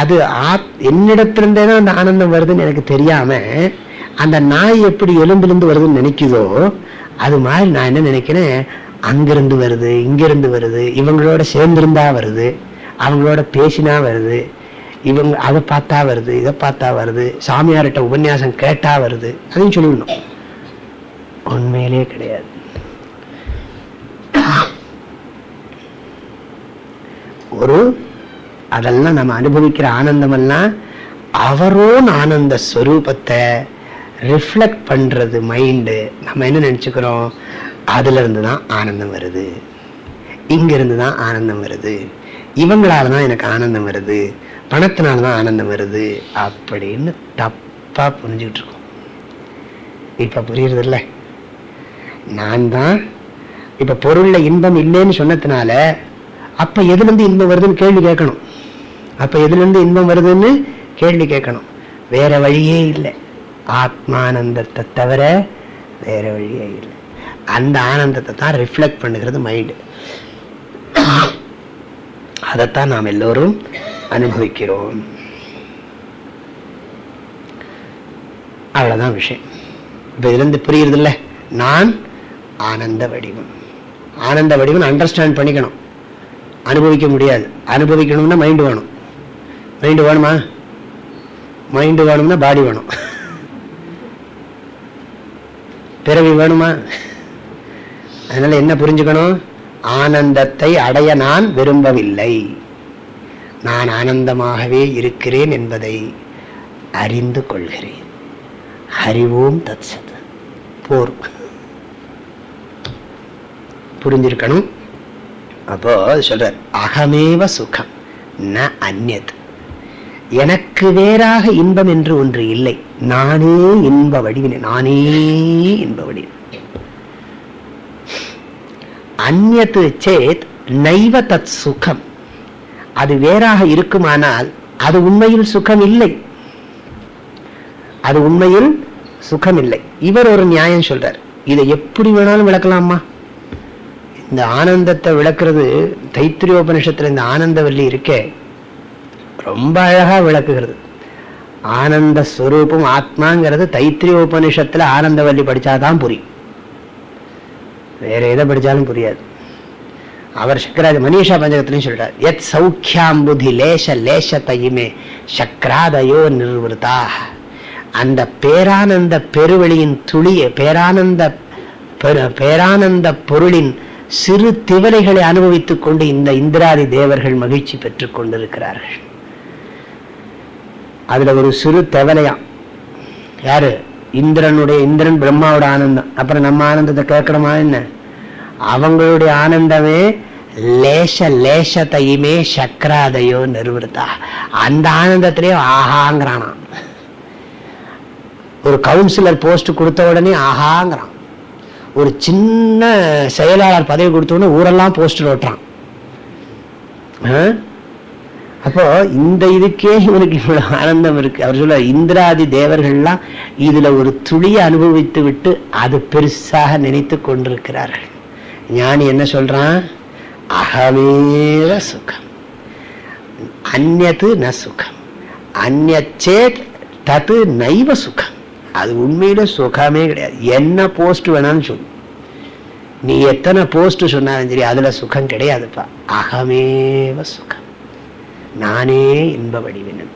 அது ஆத் என்னிடத்துலேருந்தே தான் அந்த ஆனந்தம் வருதுன்னு எனக்கு தெரியாமல் அந்த நாய் எப்படி எலும்பிலிருந்து வருதுன்னு நினைக்குதோ அது மாதிரி நான் என்ன நினைக்கிறேன்? அங்கிருந்து வருது இங்கிருந்து வருது இவங்களோட சேர்ந்திருந்தா வருது அவங்களோட பேசினா வருது இவங்க அதை பார்த்தா வருது இதை பார்த்தா வருது சாமியார்கிட்ட உபன்யாசம் கேட்டா வருது அதையும் சொல்லிடணும். உண்மையிலே கிடையாது. ஒரு அதெல்லாம் நம்ம அனுபவிக்கிற ஆனந்தமெல்லாம் அவரோன் ஆனந்த ஸ்வரூபத்தை ரிஃப்ளெக்ட் பண்றது மைண்டு நம்ம என்ன நினச்சிக்கிறோம்? அதுலேருந்து தான் ஆனந்தம் வருது. இங்கேருந்து தான் ஆனந்தம் வருது. இவங்களால தான் எனக்கு ஆனந்தம் வருது. பணத்தினால தான் ஆனந்தம் வருது. அப்படின்னு தப்பா புரிஞ்சுக்கிட்டு இருக்கோம் இப்ப புரியுறது இல்ல நான் தான் இப்ப பொருள்ல இன்பம் இல்லைன்னு சொன்னதுனால அப்ப எதுல இருந்து இன்பம் வருதுன்னு கேள்வி கேட்கணும். அப்ப எதுல இருந்து இன்பம் வருதுன்னு கேள்வி கேட்கணும். வேற வழியே இல்லை. ஆத்மானந்தத்தை தவிர வேற வழியே இல்லை. அந்த ஆனந்தத்தை தான் ரிஃப்ளெக்ட் பண்ணுகிறது மைண்டு அதைத்தான் நாம் எல்லோரும் அனுபவிக்கிறோம். அவ்வளவுதான் விஷயம். இப்ப இதுலேருந்து புரியுறது இல்ல நான் ஆனந்த வடிவம். ஆனந்த வடிவம் அண்டர்ஸ்டாண்ட் பண்ணிக்கணும். அனுபவிக்க முடியாது. அனுபவிக்கணும்னா மைண்டு வேணும். மைண்டு வேணுமா? மைண்டு வேணும்னா பாடி வேணும். பிறவி வேணுமா? அதனால என்ன புரிஞ்சுக்கணும்? ஆனந்தத்தை அடைய நான் விரும்பவில்லை. நான் ஆனந்தமாகவே இருக்கிறேன் என்பதை அறிந்து கொள்கிறேன். அறிவோம் தத் சத் போர். புரிஞ்சிருக்கணும்? அப்போ சொல்றார் அகமேவ சுகம் ந அந்நத் எனக்கு வேறாக இன்பம் என்று ஒன்று இல்லை. நானே இன்ப வடிவினை நானே இன்ப வடிவினை. அந்நத்து சேத் நைவ தத் சுகம். அது வேறாக இருக்குமானால் அது உண்மையில் சுகம் இல்லை அது உண்மையில் சுகம் இல்லை இவர் ஒரு நியாயம் சொல்றார். இதை எப்படி வேணாலும் விளக்கலாமா? இந்த ஆனந்தத்தை விளக்குறது தைத்திரியோபனிஷத்துல இந்த ஆனந்தவல்லி இருக்கே. ரொம்ப அழகா விளக்குகிறது. ஆனந்த ஸ்வரூபம் ஆத்மாங்கிறது தைத்திரியோபனிஷத்துல ஆனந்தவல்லி படிச்சாதான் புரியும் வேற எதை படிச்சாலும் புரியாது. அவர் சக்கராஜ மனிஷா பஞ்சகத்திலையும் சொல்றார் எத் சௌக்கியாம்புதி லேச லேச தையுமே சக்கராதயோ நிர்வൃதா அந்த பேரானந்த பெருவெளியின் துளிய பேரானந்த பெரு- பேரானந்த பொருளின் சிறு திவலைகளை அனுபவித்துக் கொண்டு இந்த இந்திராதி தேவர்கள் மகிழ்ச்சி பெற்றுக் கொண்டிருக்கிறார்கள். அதுல ஒரு சிறு தேவலையாம் யாரு? இந்திரனுடைய இந்திரன் பிரம்மாவோட ஆனந்தம். அப்புறம் நம்ம ஆனந்தத்தை கேட்கணுமா என்ன? அவங்களுடைய ஆனந்தமே லேச லேசத்தையுமே சக்கராதையோ நிறுவனத்தா அந்த ஆனந்தத்திலேயே ஆஹாங்கிறானாம். ஒரு கவுன்சிலர் போஸ்ட் கொடுத்த உடனே ஆஹாங்கிறான். ஒரு சின்ன செயலாளர் பதவி கொடுத்த உடனே ஊரெல்லாம் போஸ்டர் ஓட்டுறான் அப்போ இந்த இதுக்கே இவனுக்கு இவ்வளவு ஆனந்தம் இருக்கு. அவர் சொல்ல இந்திராதி தேவர்கள்லாம் இதுல ஒரு துளியை அனுபவித்து விட்டு அது பெருசாக நினைத்து கொண்டிருக்கிறார்கள். ஞானி என்ன சொல்றான்? அகமேவ சுகம். அந்நது ந சுகம். அந்நச்சேத் தது நைவ சுகம். அது உண்மையில சுகமே கிடையாது. என்ன போஸ்ட் வேணாலும் சொல்லு. நீ எத்தனை போஸ்ட் சொன்னாலும் சரி அதுல சுகம் கிடையாதுப்பா. அகமேவ சுகம். நானே இன்ப வடிவினன்.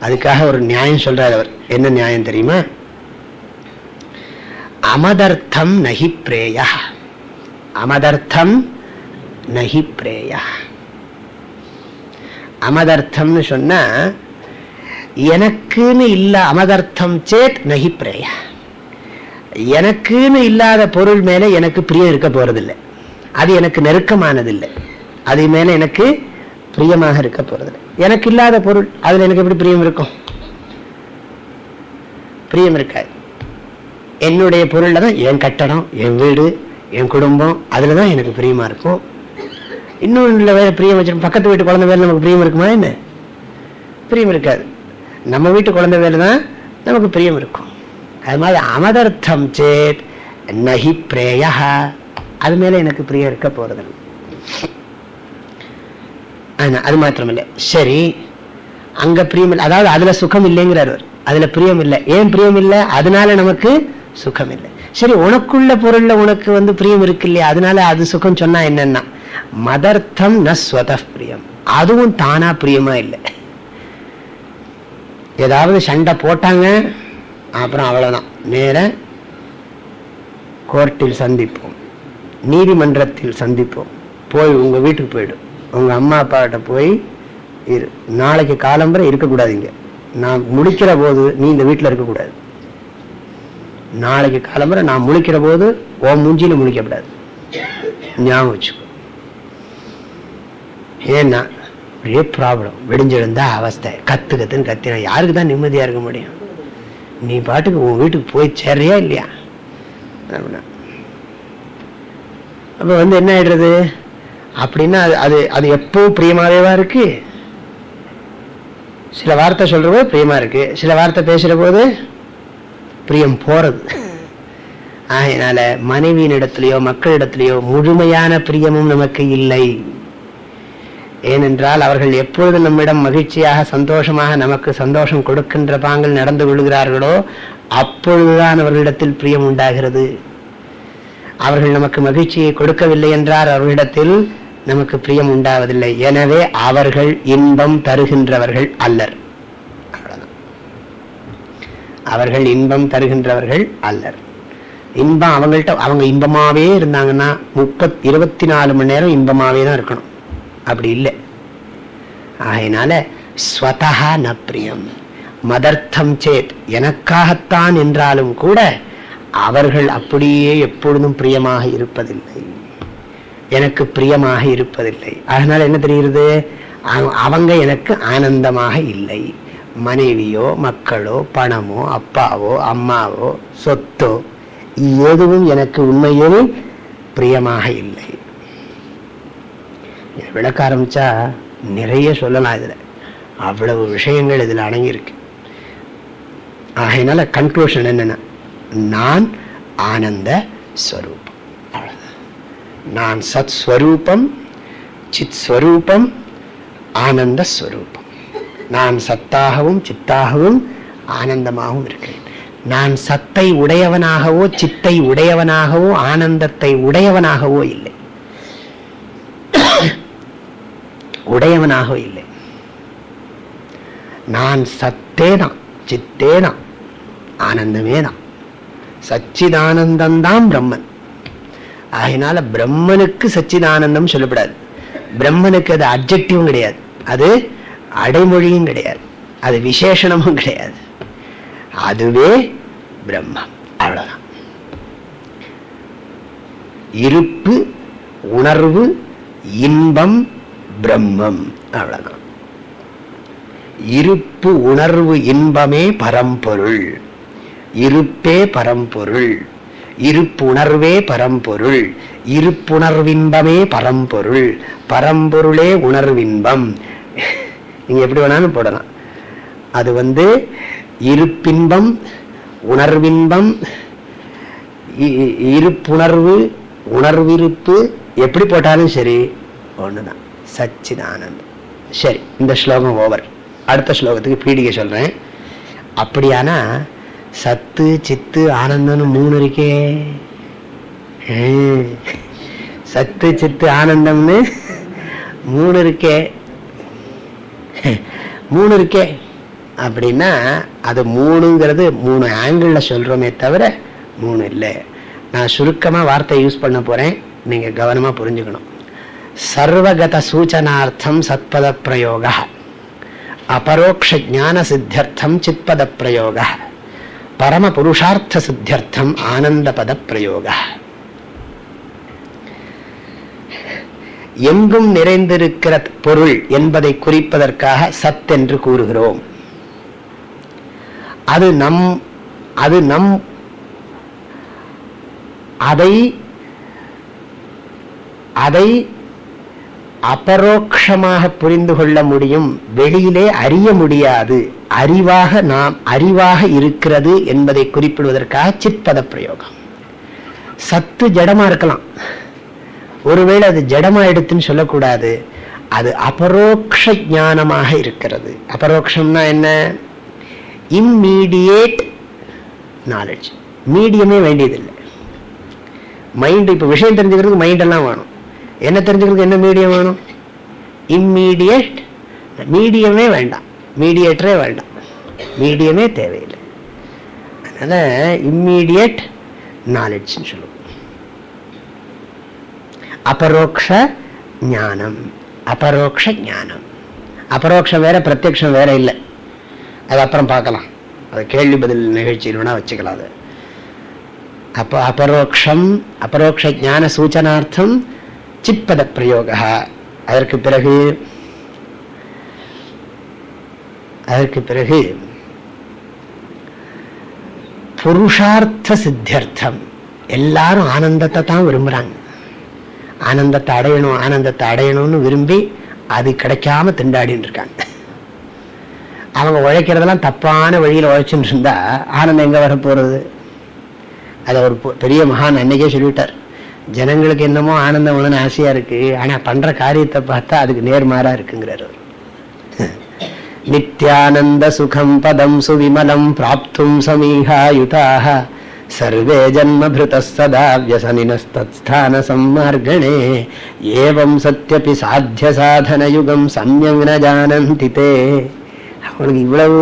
அதுக்காக ஒரு நியாயம் சொல்றார் அவர். என்ன நியாயம் தெரியுமா? அமதர்த்தம் நகி பிரேய. அமதர்த்தம் நகி பிரேய. அமதர்த்தம்னு சொன்னா எனக்குன்னு இல்ல அமதர்த்தம் சேத் நகி பிரேய. எனக்குன்னு இல்லாத பொருள் மேல எனக்கு பிரியம் இருக்க போறதில்லை. அது எனக்கு நெருக்கமானதில்லை. அது மேல எனக்கு பிரியமாக இருக்க போறது எனக்கு இல்லாத பொருள் அதுல எனக்கு எப்படி பிரியம் இருக்கும்? பிரியம் இருக்காது. என்னுடைய பொருள்ல தான் என் கட்டடம் என் வீடு என் குடும்பம் அதுல தான் எனக்கு பிரியமா இருக்கும். இன்னொன்னு வேற பிரியம் வச்சிருக்கோம் பக்கத்து வீட்டு குழந்தை வேலை நமக்கு பிரியம் இருக்குமா என்ன? பிரியம் இருக்காது. நம்ம வீட்டு குழந்தை வேலை தான் நமக்கு பிரியம் இருக்கும். அது மாதிரி அமதர்த்தம் சேத் நகி பிரேயா அது மேல எனக்கு பிரியம் இருக்க போறது அது அது மாத்திரமில்ல. சரி அங்க பிரியம் இல்லை அதாவது அதுல சுகம் இல்லைங்கிறார் அதுல பிரியம் இல்லை ஏன் பிரியம் இல்லை அதனால நமக்கு சுகம் இல்லை சரி உனக்குள்ள பொருள்ல உனக்கு வந்து பிரியம் இருக்கு இல்லையா அதனால அது சுகம் சொன்னா என்னன்னா மதர்த்தம் ந ஸ்வத பிரியம். அதுவும் தானா பிரியமா இல்லை. ஏதாவது சண்டை போட்டாங்க அப்புறம் அவ்வளவுதான். நேர கோர்ட்டில் சந்திப்போம். நீதிமன்றத்தில் சந்திப்போம். போய் உங்க வீட்டுக்கு போயிடும் உங்க அம்மா அப்பாட்ட போய் இரு. நாளைக்கு காலம்பரை இருக்கக்கூடாது இங்க நான் முழிக்கிற போது நீ இந்த வீட்டுல இருக்கக்கூடாது. நாளைக்கு காலம்பரை நான் முழிக்கிற போது ஓ மூஞ்சியில் முழிக்கப்படாது. ஞாபகம் வச்சுக்கோ. ஏன்னா ஒரே ப்ராப்ளம் வெடிஞ்செழுந்தா அவஸ்தை. கத்து கத்துன்னு கத்தினா யாருக்கு தான் நிம்மதியா இருக்க முடியும்? நீ பாட்டுக்கு உன் வீட்டுக்கு போய் சேர்றியா இல்லையா? அப்படின்னா அப்ப வந்து என்ன ஆயிடுறது? அப்படின்னா அது அது அது எப்பவும் பிரியமாவேவா இருக்கு. சில வார்த்தை சொல்ற போது பிரியமா இருக்கு. சில வார்த்தை பேசுற போது பிரியம் போறது. ஆகையினால மனைவியினிடத்திலேயோ மக்களிடத்திலேயோ முழுமையான பிரியமும் நமக்கு இல்லை. ஏனென்றால் அவர்கள் எப்பொழுது நம்மிடம் மகிழ்ச்சியாக சந்தோஷமாக நமக்கு சந்தோஷம் கொடுக்கின்ற பாங்கள் நடந்து கொள்கிறார்களோ அப்பொழுதுதான் அவர்களிடத்தில் பிரியம் உண்டாகிறது. அவர்கள் நமக்கு மகிழ்ச்சியை கொடுக்கவில்லை என்றார். அவர்களிடத்தில் நமக்கு பிரியம் உண்டாவதில்லை. எனவே அவர்கள் இன்பம் தருகின்றவர்கள் அல்லர். அவர்கள் இன்பம் தருகின்றவர்கள் அல்லர். இன்பம் அவங்கள்ட்ட அவங்க இன்பமாவே இருந்தாங்கன்னா முப்பத் இருபத்தி நாலு மணி நேரம் இன்பமாவே தான் இருக்கணும். அப்படி இல்லை. ஆகையினால ஸ்வதா ந பிரியம். மதர்த்தம் சேத். எனக்காகத்தான் என்றாலும் கூட அவர்கள் அப்படியே எப்பொழுதும் பிரியமாக இருப்பதில்லை. எனக்கு பிரியமாக இருப்பதில்லை. அதனால என்ன தெரிகிறது? அவ- அவங்க எனக்கு ஆனந்தமாக இல்லை. மனைவியோ மக்களோ பணமோ அப்பாவோ அம்மாவோ சொத்தோ எதுவும் எனக்கு உண்மையில் பிரியமாக இல்லை. விளக்க ஆரம்பிச்சா நிறைய சொல்லலாம் இதுல. அவ்வளவு விஷயங்கள் இதுல அடங்கியிருக்கு. ஆகையினால கன்க்ளூஷன் என்னன்னா நான் ஆனந்த ஸ்வரூப் நான் சத் ஸ்வரூபம் சித் ஸ்வரூபம் ஆனந்த ஸ்வரூபம் நான் சத்தாகவும் சித்தாகவும் ஆனந்தமாகவும் இருக்கிறேன். நான் சத்தை உடையவனாகவோ சித்தை உடையவனாகவோ ஆனந்தத்தை உடையவனாகவோ இல்லை. உடையவனாகவோ இல்லை. நான் சத்தே தான் சித்தே தான் ஆனந்தமே தான் சச்சிதானந்தம் பிரம்மன். அதனால பிரம்மனுக்கு சச்சிதானந்தம் சொல்லப்படாது. பிரம்மனுக்கு அது அப்ஜெக்டிவும் கிடையாது. அது அடைமொழியும் கிடையாது. அது விசேஷணமும் கிடையாது. அதுவே பிரம்மம். அவ்வளவுதான். இருப்பு உணர்வு இன்பம் பிரம்மம். அவ்வளவுதான். இருப்பு உணர்வு இன்பமே பரம்பொருள். இருப்பே பரம்பொருள். இருப்புணர்வே பரம்பொருள் இருப்புணர்வின்பமே பரம்பொருள் பரம்பொருளே உணர்வின்பம். நீங்க எப்படி வேணாலும் போடலாம். அது வந்து இருப்பின்பம் உணர்வின்பம் இருப்புணர்வு உணர்விருப்பு எப்படி போட்டாலும் சரி ஒண்ணுதான். சச்சிதானந்தம். சரி இந்த ஸ்லோகம் ஓவர் அடுத்த ஸ்லோகத்துக்கு பீடிகை சொல்றேன். அப்படியானா சத்து சித்து ஆனந்தம்னு மூணு இருக்கே. சத்து சித்து ஆனந்தம்னு மூணு இருக்கே. மூணு இருக்கே. அப்படின்னா அது மூணுங்கிறது மூணு ஆங்கிளில் சொல்கிறோமே தவிர மூணு இல்லை. நான் சுருக்கமாக வார்த்தை யூஸ் பண்ண போகிறேன் நீங்கள் கவனமாக புரிஞ்சுக்கணும். சர்வகத சூச்சனார்த்தம் சத்பத பிரயோக அபரோக்ஷான சித்தியர்த்தம் சித்பத பிரயோக பரம புருஷார்த்த சித்தியர்த்தம் ஆனந்த பத பிரயோக எங்கும் நிறைந்திருக்கிற பொருள் என்பதை குறிப்பதற்காக சத் என்று கூறுகிறோம். அது நம் அது நம் அதை அதை அபரோக்ஷமாக புரிந்து கொள்ள முடியும் வெளியிலே அறிய முடியாது. அறிவாக நாம் அறிவாக இருக்கிறது என்பதை குறிப்பிடுவதற்காக சிற்பத பிரயோகம். சத்து ஜடமா இருக்கலாம். ஒருவேளை அது ஜடமா எடுத்துன்னு சொல்லக்கூடாது. அது அபரோக்ஷ ஞானமாக இருக்கிறது. அபரோக்ஷம்னா என்ன? இம்மீடியேட் நாலேஜ் மீடியமே வேண்டியதில்லை. மைண்ட் இப்போ விஷயம் தெரிஞ்சுக்கிறதுக்கு மைண்டெல்லாம் வேணும். என்ன தெரிஞ்சுக்கிறதுக்கு என்ன மீடியம் வேணும்? இம்மீடியட் மீடியமே வேண்டாம். மீடியேட்டரே வேண்டாம். மீடியமே தேவையில்லை. அதனால் இம்மீடியட் நாலெட்ஜ்னு சொல்லுவோம். அபரோக்ஷ ஞானம். அபரோக்ஷ ஞானம். அபரோக்ஷம் வேற பிரத்யக்ஷம் வேற இல்லை. அது அப்புறம் பார்க்கலாம். அது கேள்வி பதில் நிகழ்ச்சியில் வேணால் வச்சுக்கலாம் அது. அப்போ அபரோக்ஷம் அபரோக்ஷ ஞான சூச்சனார்த்தம் சிப்பத பிரயோக அதற்கு பிறகு அதற்கு பிறகு புருஷார்த்த சித்தியர்த்தம் எல்லாரும் ஆனந்தத்தை தான் விரும்புறாங்க. ஆனந்தத்தை அடையணும் ஆனந்தத்தை அடையணும்னு விரும்பி அது கிடைக்காம திண்டாடின்னு இருக்காங்க. அவங்க உழைக்கிறதெல்லாம் தப்பான வழியில் உழைச்சுட்டு இருந்தா ஆனந்தம் எங்க வர போறது ஒரு பெரிய மகான் அன்னைக்கே சொல்லிவிட்டார். ஜனங்களுக்கு என்னமோ ஆனந்தம் வேணும்னு ஆசையா இருக்கு. ஆனா பண்ற காரியத்தை பார்த்தா அதுக்கு நேர்மாறா இருக்குங்கிறார் நித்யானந்த சுகம் பதம் சுவிமலம் பிராப்தும் சமீகாயுதாக சர்வே ஜன்மபிருத சதா வியசனினஸ்தான சம்மார்கணே ஏவம் சத்தியபி சாத்திய சாதன யுகம் சமயம் ஜானந்தி தே. அவனுக்கு இவ்வளவு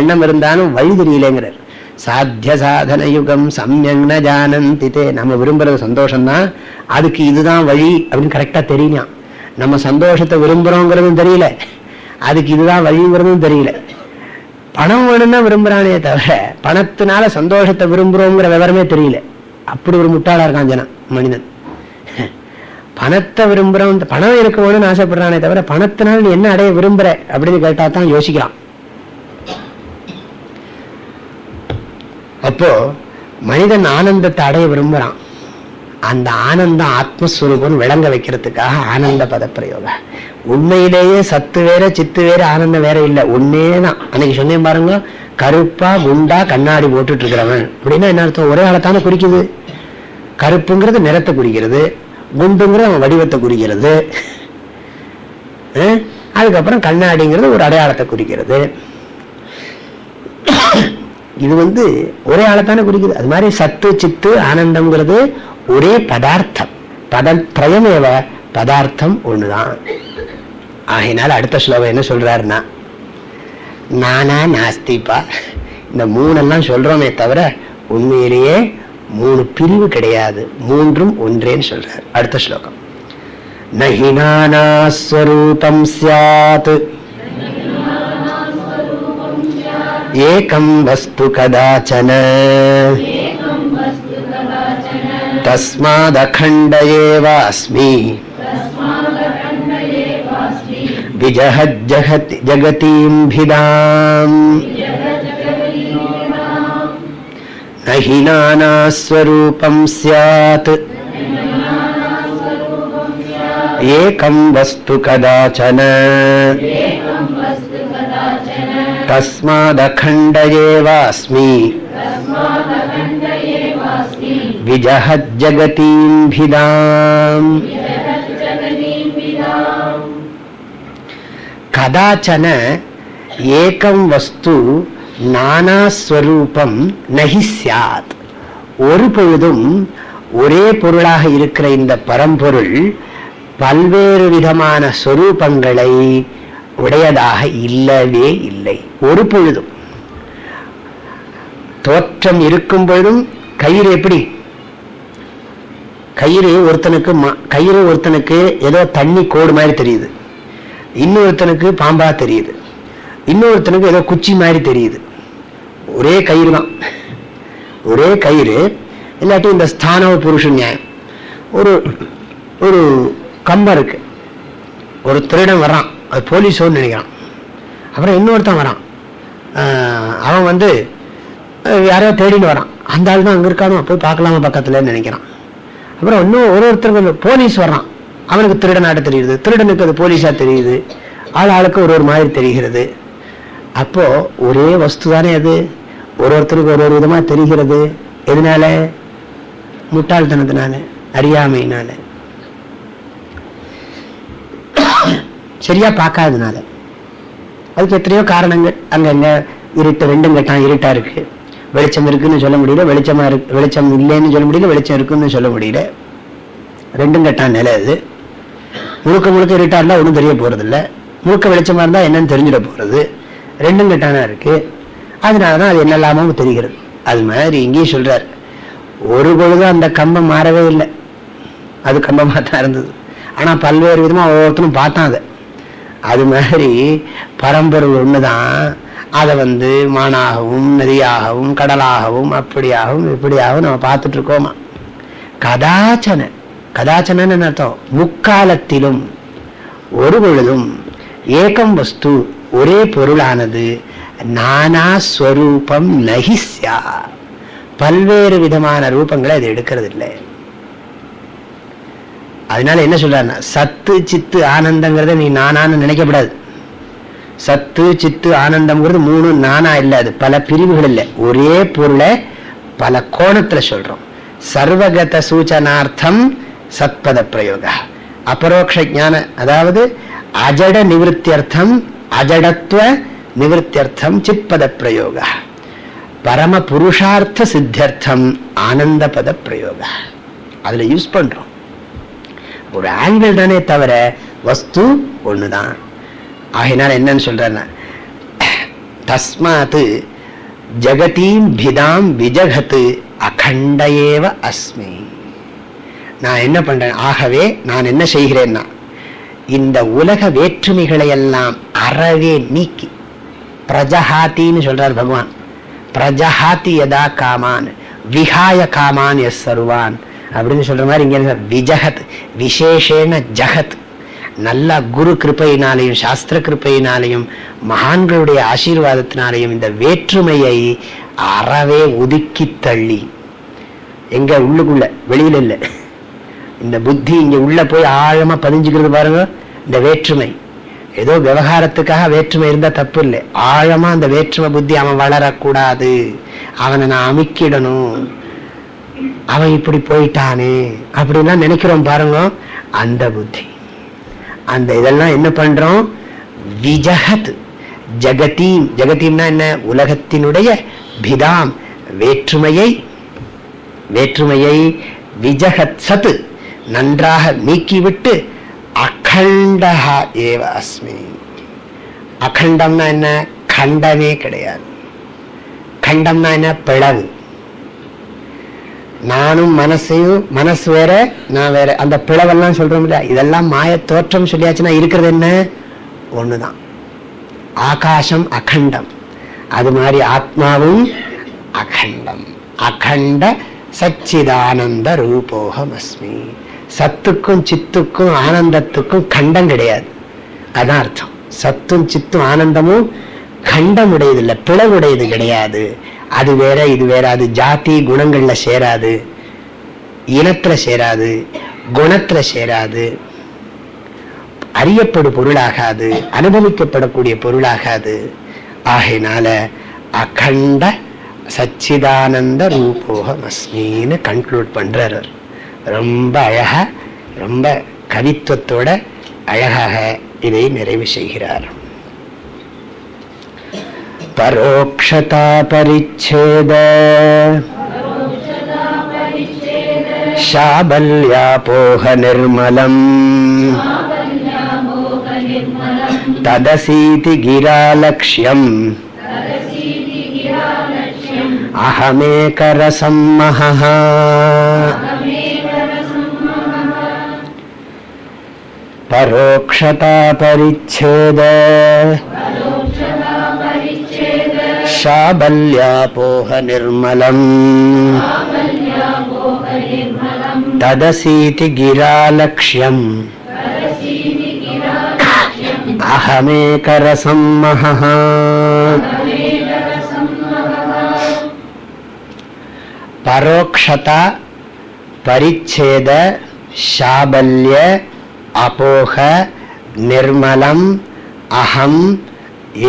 எண்ணம் இருந்தாலும் வழி தெரியலங்கிறார். சாத்திய சாதன யுகம் சமயங் ந ஜானந்தி தே. நம்ம விரும்புறது சந்தோஷம் தான் அதுக்கு இதுதான் வழி அப்படின்னு கரெக்டா தெரியலாம் நம்ம சந்தோஷத்தை விரும்புகிறோங்கிறதும் தெரியல. அதுக்கு இதுதான் வழிங்கிறதும் தெரியல. பணம் வேணும்னா விரும்புறானே தவிர பணத்தினால சந்தோஷத்தை விரும்புகிறோங்கிற விவரமே தெரியல. அப்படி ஒரு முட்டாளா இருக்கான் ஜனம் மனிதன். பணத்தை விரும்புறோம் பணம் இருக்கணும்னு ஆசைப்படுறானே தவிர பணத்தினால நீ என்ன அடைய விரும்புகிற அப்படின்னு கேட்டால் தான் யோசிக்கிறான். அப்போ மனிதன் ஆனந்தத்தை அடைய விரும்புகிறான் அந்த ஆனந்தம் ஆத்மஸ்வரூபம் விளங்க வைக்கிறதுக்காக ஆனந்த பத உண்மையிலேயே சத்து வேற சித்து வேற ஆனந்தம் வேற இல்லை. ஒன்னேதான் அன்னைக்கு சொன்னேன் பாருங்க கருப்பா குண்டா கண்ணாடி போட்டுட்டு இருக்கிறவன் அப்படின்னா என்ன அர்த்தம்? ஒரே ஆளத்தானே குறிக்குது? கருப்புங்கிறது நிறத்தை குறிக்கிறது. குண்டுங்கிறது அவன் வடிவத்தை குறிக்கிறது. அதுக்கப்புறம் கண்ணாடிங்கிறது ஒரு அடையாளத்தை குறிக்கிறது. இது வந்து ஒரே ஆளைத்தானே குறிக்குது. அது மாதிரி சத்து சித்து ஆனந்தம்ங்கிறது ஒரே பதார்த்தம். பதத்ரயமேவ பதார்த்தம் ஒண்ணுதான். ஆகையினால அடுத்த ஸ்லோகம் என்ன சொல்றாருன்னா நானா நாஸ்திப்பா. இந்த மூணெல்லாம் சொல்றோமே தவிர உண்மையிலேயே மூணு பிரிவு கிடையாது. மூன்றும் ஒன்றேன்னு சொல்றார். அடுத்த ஸ்லோகம். நகி நானாஸ்வரூபம் சியாத் एकं वस्तु कदाचन। तस्मादखण्ड विजहज्जहति न हि नानास्वरूपं स्यात्। एकं वस्तु कदाचन। तस्मादखण्ड एवास्मि विजहज्जगतीम् भिदाम् கதாச்சன ஏகம் வஸ்து நானாஸ்வரூபம் நகி சியாத் ஒரு பொழுதும் ஒரே பொருளாக இருக்கிற இந்த பரம்பொருள் பல்வேறு விதமான சொரூபங்களை உடையதாக இல்லவே இல்லை. ஒரு பொழுதும். தோற்றம் இருக்கும் பொழுதும் கயிறு எப்படி? கயிறு ஒருத்தனுக்கு ம- கயிறு ஒருத்தனுக்கு ஏதோ தண்ணி கோடு மாதிரி தெரியுது. இன்னொருத்தனுக்கு பாம்பா தெரியுது. இன்னொருத்தனுக்கு ஏதோ குச்சி மாதிரி தெரியுது. ஒரே கயிறு தான். ஒரே கயிறு இல்லாட்டி இந்த ஸ்தானவ புருஷ நியாயம். ஒரு ஒரு கம்பம் இருக்கு. ஒரு திருடன் வர்றான். அது போலீஸோன்னு நினைக்கிறான். அப்புறம் இன்னொருத்தன் வரான். அவன் வந்து யாரோ யாரையோ தேடின்னு வரான். அந்த ஆள் தான் அங்கே இருக்கானோ போய் பார்க்கலாமா பக்கத்துலன்னு நினைக்கிறான். அப்புறம் இன்னும் ஒரு ஒருத்தருக்கு போலீஸ் வர்றான். அவனுக்கு திருடனாட்ட தெரியுது. திருடனுக்கு அது போலீஸாக தெரியுது. ஆள் ஆளுக்கு ஒரு ஒரு மாதிரி தெரிகிறது. அப்போ ஒரே வஸ்து தானே அது. ஒரு ஒருத்தருக்கு ஒரு ஒரு விதமாக தெரிகிறது. எதனால? முட்டாள்தனத்தினால அறியாமையினால. சரியா பார்க்காதனால அதுக்கு எத்தனையோ காரணங்கள். அங்கங்க இருட்டு ரெண்டும் கட்டம் இருட்டா இருக்கு. வெளிச்சம் இருக்குன்னு சொல்ல முடியல. வெளிச்சமா இருக்கு வெளிச்சம் இல்லைன்னு சொல்ல முடியல. வெளிச்சம் இருக்குன்னு சொல்ல முடியல. ரெண்டும் கட்டான் நிலை அது. முழுக்க முழுக்க இருட்டா இருந்தா ஒன்றும் தெரிய போறது இல்லை முழுக்க வெளிச்சமா இருந்தா என்னன்னு தெரிஞ்சிட போறது. ரெண்டும் கட்டானா இருக்கு. அதனாலதான் அது என்னெல்லாமோ தெரிகிறது. அது மாதிரி இங்கேயும் சொல்றார். ஒரு பொழுதும் அந்த கம்பம் மாறவே இல்லை. அது கம்பமாக தான் இருந்தது. ஆனால் பல்வேறு விதமாக ஒவ்வொருத்தரும் பார்த்தான் அதை. அது மாதிரி பரம்பொருள் தான் அதை வந்து மானாகவும் நதியாகவும் கடலாகவும் அப்படியாகவும் இப்படியாகவும் நம்ம பார்த்துட்டு இருக்கோமா? கதாச்சன. கதாச்சனன்னு அர்த்தம்? முக்காலத்திலும் ஒரு பொழுதும் ஏகம் வஸ்து ஒரே பொருளானது நானா ஸ்வரூபம் நகிஸ்யா பல்வேறு விதமான ரூபங்களை அது எடுக்கிறது இல்லை அதனால என்ன சொல்றாருன்னா சத்து சித்து ஆனந்தங்கிறத நீ நானான்னு நினைக்கப்படாது சத்து சித்து ஆனந்தம்ங்கிறது மூணு நானா இல்லை அது பல பிரிவுகள் இல்லை. ஒரே பொருளை பல கோணத்துல சொல்றோம். சர்வகத சூச்சனார்த்தம் சத்பத பிரயோக. அபரோக்ஷ ஞான அதாவது அஜட நிவத்தியர்த்தம் அஜடத்துவ நிவத்தியர்த்தம் சித்பத பிரயோக. பரம புருஷார்த்த சித்தியர்த்தம் ஆனந்த பத பிரயோக. அதுல யூஸ் பண்றோம். ஒரு ஆங்கிள் தானே தவிர வஸ்து ஒண்ணுதான். ஆகினால் என்னன்னு சொல்கிறேன்னா தஸ்மாத் ஜகதீம் பிதாம் விஜகத்து அகண்ட அஸ்மி. நான் என்ன பண்றேன்? ஆகவே நான் என்ன செய்கிறேன்னா இந்த உலக வேற்றுமைகளை எல்லாம் அறவே நீக்கி பிரஜஹாத்தின்னு சொல்றார் பகவான். பிரஜஹாத்தி யதா காமான் விஹாய காமான் எஸ் சருவான் அப்படின்னு சொல்ற மாதிரி இங்க விஜகத் விசேஷேன ஜகத் நல்ல குரு கிருப்பையினாலையும் சாஸ்திர கிருப்பையினாலையும் மகான்களுடைய ஆசீர்வாதத்தினாலையும் இந்த வேற்றுமையை அறவே ஒதுக்கி தள்ளி. எங்க உள்ளுக்குள்ள வெளியில இல்ல. இந்த புத்தி இங்க உள்ள போய் ஆழமா பதிஞ்சுக்கிறது பாருங்க இந்த வேற்றுமை. ஏதோ விவகாரத்துக்காக வேற்றுமை இருந்தா தப்பு இல்லை. ஆழமா அந்த வேற்றுமை புத்தி அவன் வளரக்கூடாது. அவனை நான் அமுக்கிடணும். அவன் இப்படி போயிட்டானே அப்படின்லாம் நினைக்கிறோம் பாருங்க. அந்த புத்தி. அந்த இதெல்லாம் என்ன பண்றோம்? விஜகத். ஜகதீம் ஜகதீம்னா என்ன? உலகத்தினுடைய பிதாம். வேற்றுமையை வேற்றுமையை விஜகத் சத் நன்றாக நீக்கிவிட்டு அகண்டஹா ஏவ அஸ்மி. அகண்டம்னா என்ன? கண்டமே கிடையாது. கண்டம்னா என்ன? பிளவு. நானும் மனசையும் மனசு வேற நான் வேற. அந்த பிளவெல்லாம் சொல்றோம் இல்லையா? இதெல்லாம் மாய தோற்றம் சொல்லியாச்சுன்னா இருக்கிறது என்ன? ஒண்ணுதான். ஆகாசம் அகண்டம். அது மாதிரி ஆத்மாவும் அகண்டம். அகண்ட சச்சிதானந்த ரூபோகம் அஸ்மி சத்துக்கும் சித்துக்கும் ஆனந்தத்துக்கும் கண்டம் கிடையாது. அதான் அர்த்தம். சத்தும் சித்தும் ஆனந்தமும் கண்டம் உடையது இல்லை பிளவுடையது கிடையாது. அது வேற இது வேற. அது ஜாதி குணங்கள்ல சேராது. இனத்துல சேராது. குணத்துல சேராது. அறியப்படும் பொருளாகாது. அனுபவிக்கப்படக்கூடிய பொருளாகாது. ஆகையினால அகண்ட சச்சிதானந்த ரூபோகம் அஸ்மின்னு கன்க்ளூட் பண்றார் ரொம்ப அழகா ரொம்ப கவித்துவத்தோட அழகாக இதை நிறைவு செய்கிறார். परोक्षता परिच्छेद शाबल्यापोह निर्मलम् तदसीति गिरालक्ष्यम् अहमेकरसं महः परोक्षता परिच्छेद शाबल्यापोह निर्मलम् तदसीति गिरालक्ष्यम् अहमेकरसं महः பரோக்ஷதா பரிச்சேத சாபல்ய அபோக நிர்மலம் அகம்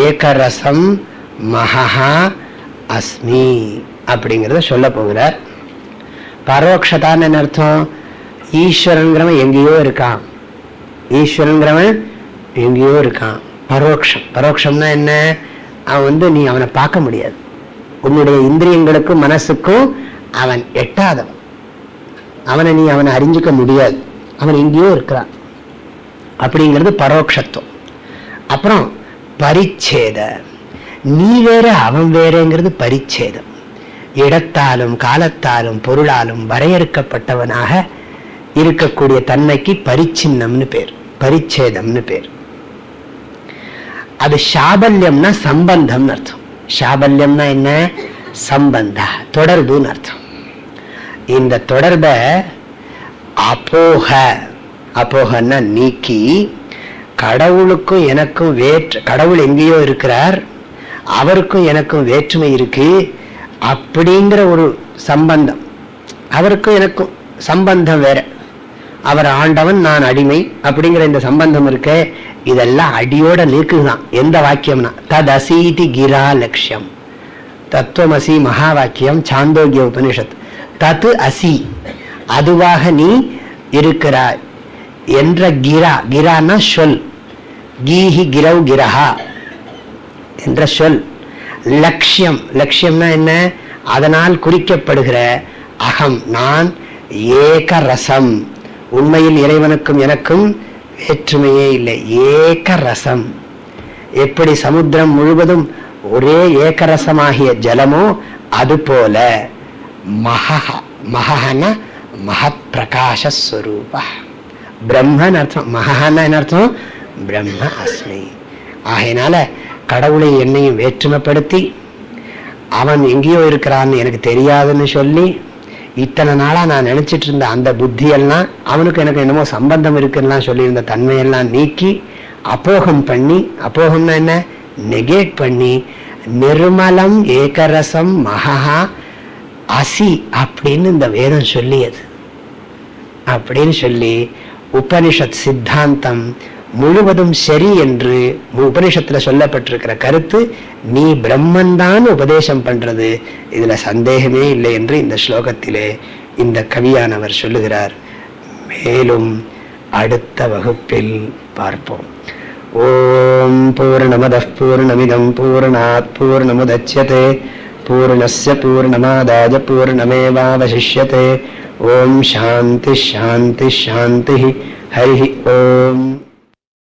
ஏகரசம் மகா அஸ்மி அப்படிங்கிறத சொல்ல போகிறார். பரோக்ஷதான்னு என்ன அர்த்தம்? ஈஸ்வரங்கிறவன் எங்கேயோ இருக்கான். ஈஸ்வரங்கிறவன் எங்கேயோ இருக்கான். பரோக்ஷம். பரோட்சம்னா என்ன? அவன் வந்து நீ அவனை பார்க்க முடியாது. உன்னுடைய இந்திரியங்களுக்கும் மனசுக்கும் அவன் எட்டாதவன். அவனை நீ அவனை அறிஞ்சிக்க முடியாது. அவன் எங்கேயோ இருக்கிறான். அப்படிங்கிறது பரோட்சத்துவம் அப்புறம் பரிச்சேத. நீ வேற அவன் வேறங்கிறது பரிச்சேதம். இடத்தாலும் காலத்தாலும் பொருளாலும் வரையறுக்கப்பட்டவனாக இருக்கக்கூடிய தன்மைக்கு பரிச்சின்னம்னு பேர் பரிச்சேதம்னு பேர். அது சாபல்யம்னா சம்பந்தம்னு அர்த்தம். சாபல்யம்னா என்ன? சம்பந்தா தொடர்புன்னு அர்த்தம். இந்த தொடர்பை அப்போக அப்போகன்னா நீக்கி கடவுளுக்கும் எனக்கும் வேற்று கடவுள் எங்கேயோ இருக்கிறார் அவருக்கும் எனக்கும் வேற்றுமை இருக்கு அப்படிங்கிற ஒரு சம்பந்தம். அவருக்கும் எனக்கும் சம்பந்தம் வேற. அவர் ஆண்டவன் நான் அடிமை அப்படிங்கிற இந்த சம்பந்தம் இருக்க. இதெல்லாம் அடியோட நீக்குதான் எந்த வாக்கியம்னா தத் அசீதி கிரா லட்சியம். தத்துவமசி மகா வாக்கியம் சாந்தோக்கிய உபனிஷத். தத்து அசி. அதுவாக நீ இருக்கிறாய். என்ற கிரா கிரான்னா சொல். கீஹி கிரௌ கிரஹா. என்ற சொல். லட்சியம் லட்சியம்னா என்ன? அதனால் குறிக்கப்படுகிற அகம். நான் ஏக ரசம் உண்மையில் இறைவனுக்கும் எனக்கும் வேற்றுமையே இல்லை. ஏக ரசம் எப்படி சமுத்திரம் முழுவதும் ஒரே ஏகரசமாகிய ஜலமோ அதுபோல மகஹ. மகன மகத் பிரகாசஸ்வரூப பிரம்மன் அர்த்தம். மகான்னா என்ன அர்த்தம்? பிரம்ம அஸ்மி. ஆகையினால கடவுளை என்னையும் வேற்றுமைப்படுத்தி அவன் எங்கேயோ இருக்கிறான்னு எனக்கு தெரியாதுன்னு சொல்லி இத்தனை நாளாக நான் நினச்சிட்டு இருந்த அந்த புத்தியெல்லாம் அவனுக்கு எனக்கு என்னமோ சம்பந்தம் இருக்குன்னா சொல்லியிருந்த தன்மையெல்லாம் நீக்கி அப்போகம் பண்ணி அப்போகம்னா என்ன? நெகேட் பண்ணி நிர்மலம் ஏகரசம் மகா அசி அப்படின்னு இந்த வேதம் சொல்லியது. அப்படின்னு சொல்லி உபனிஷத் சித்தாந்தம் முழுவதும் சரி என்று உபனிஷத்துல சொல்லப்பட்டிருக்கிற கருத்து நீ பிரம்மன் தான் உபதேசம் பண்றது. இதுல சந்தேகமே இல்லை என்று இந்த ஸ்லோகத்திலே இந்த கவியானவர் சொல்லுகிறார். மேலும் அடுத்த வகுப்பில் பார்ப்போம். ஓம் பூர்ணமத பூர்ணமிதம் பூர்ணாத் பூர்ணமுதட்சியதே பூர்ணஸ்ய பூர்ணமாதாய பூர்ணமேவாவசிஷ்யते ஓம் சாந்தி ஷாந்தி ஷாந்தி ஹரி ஓம்.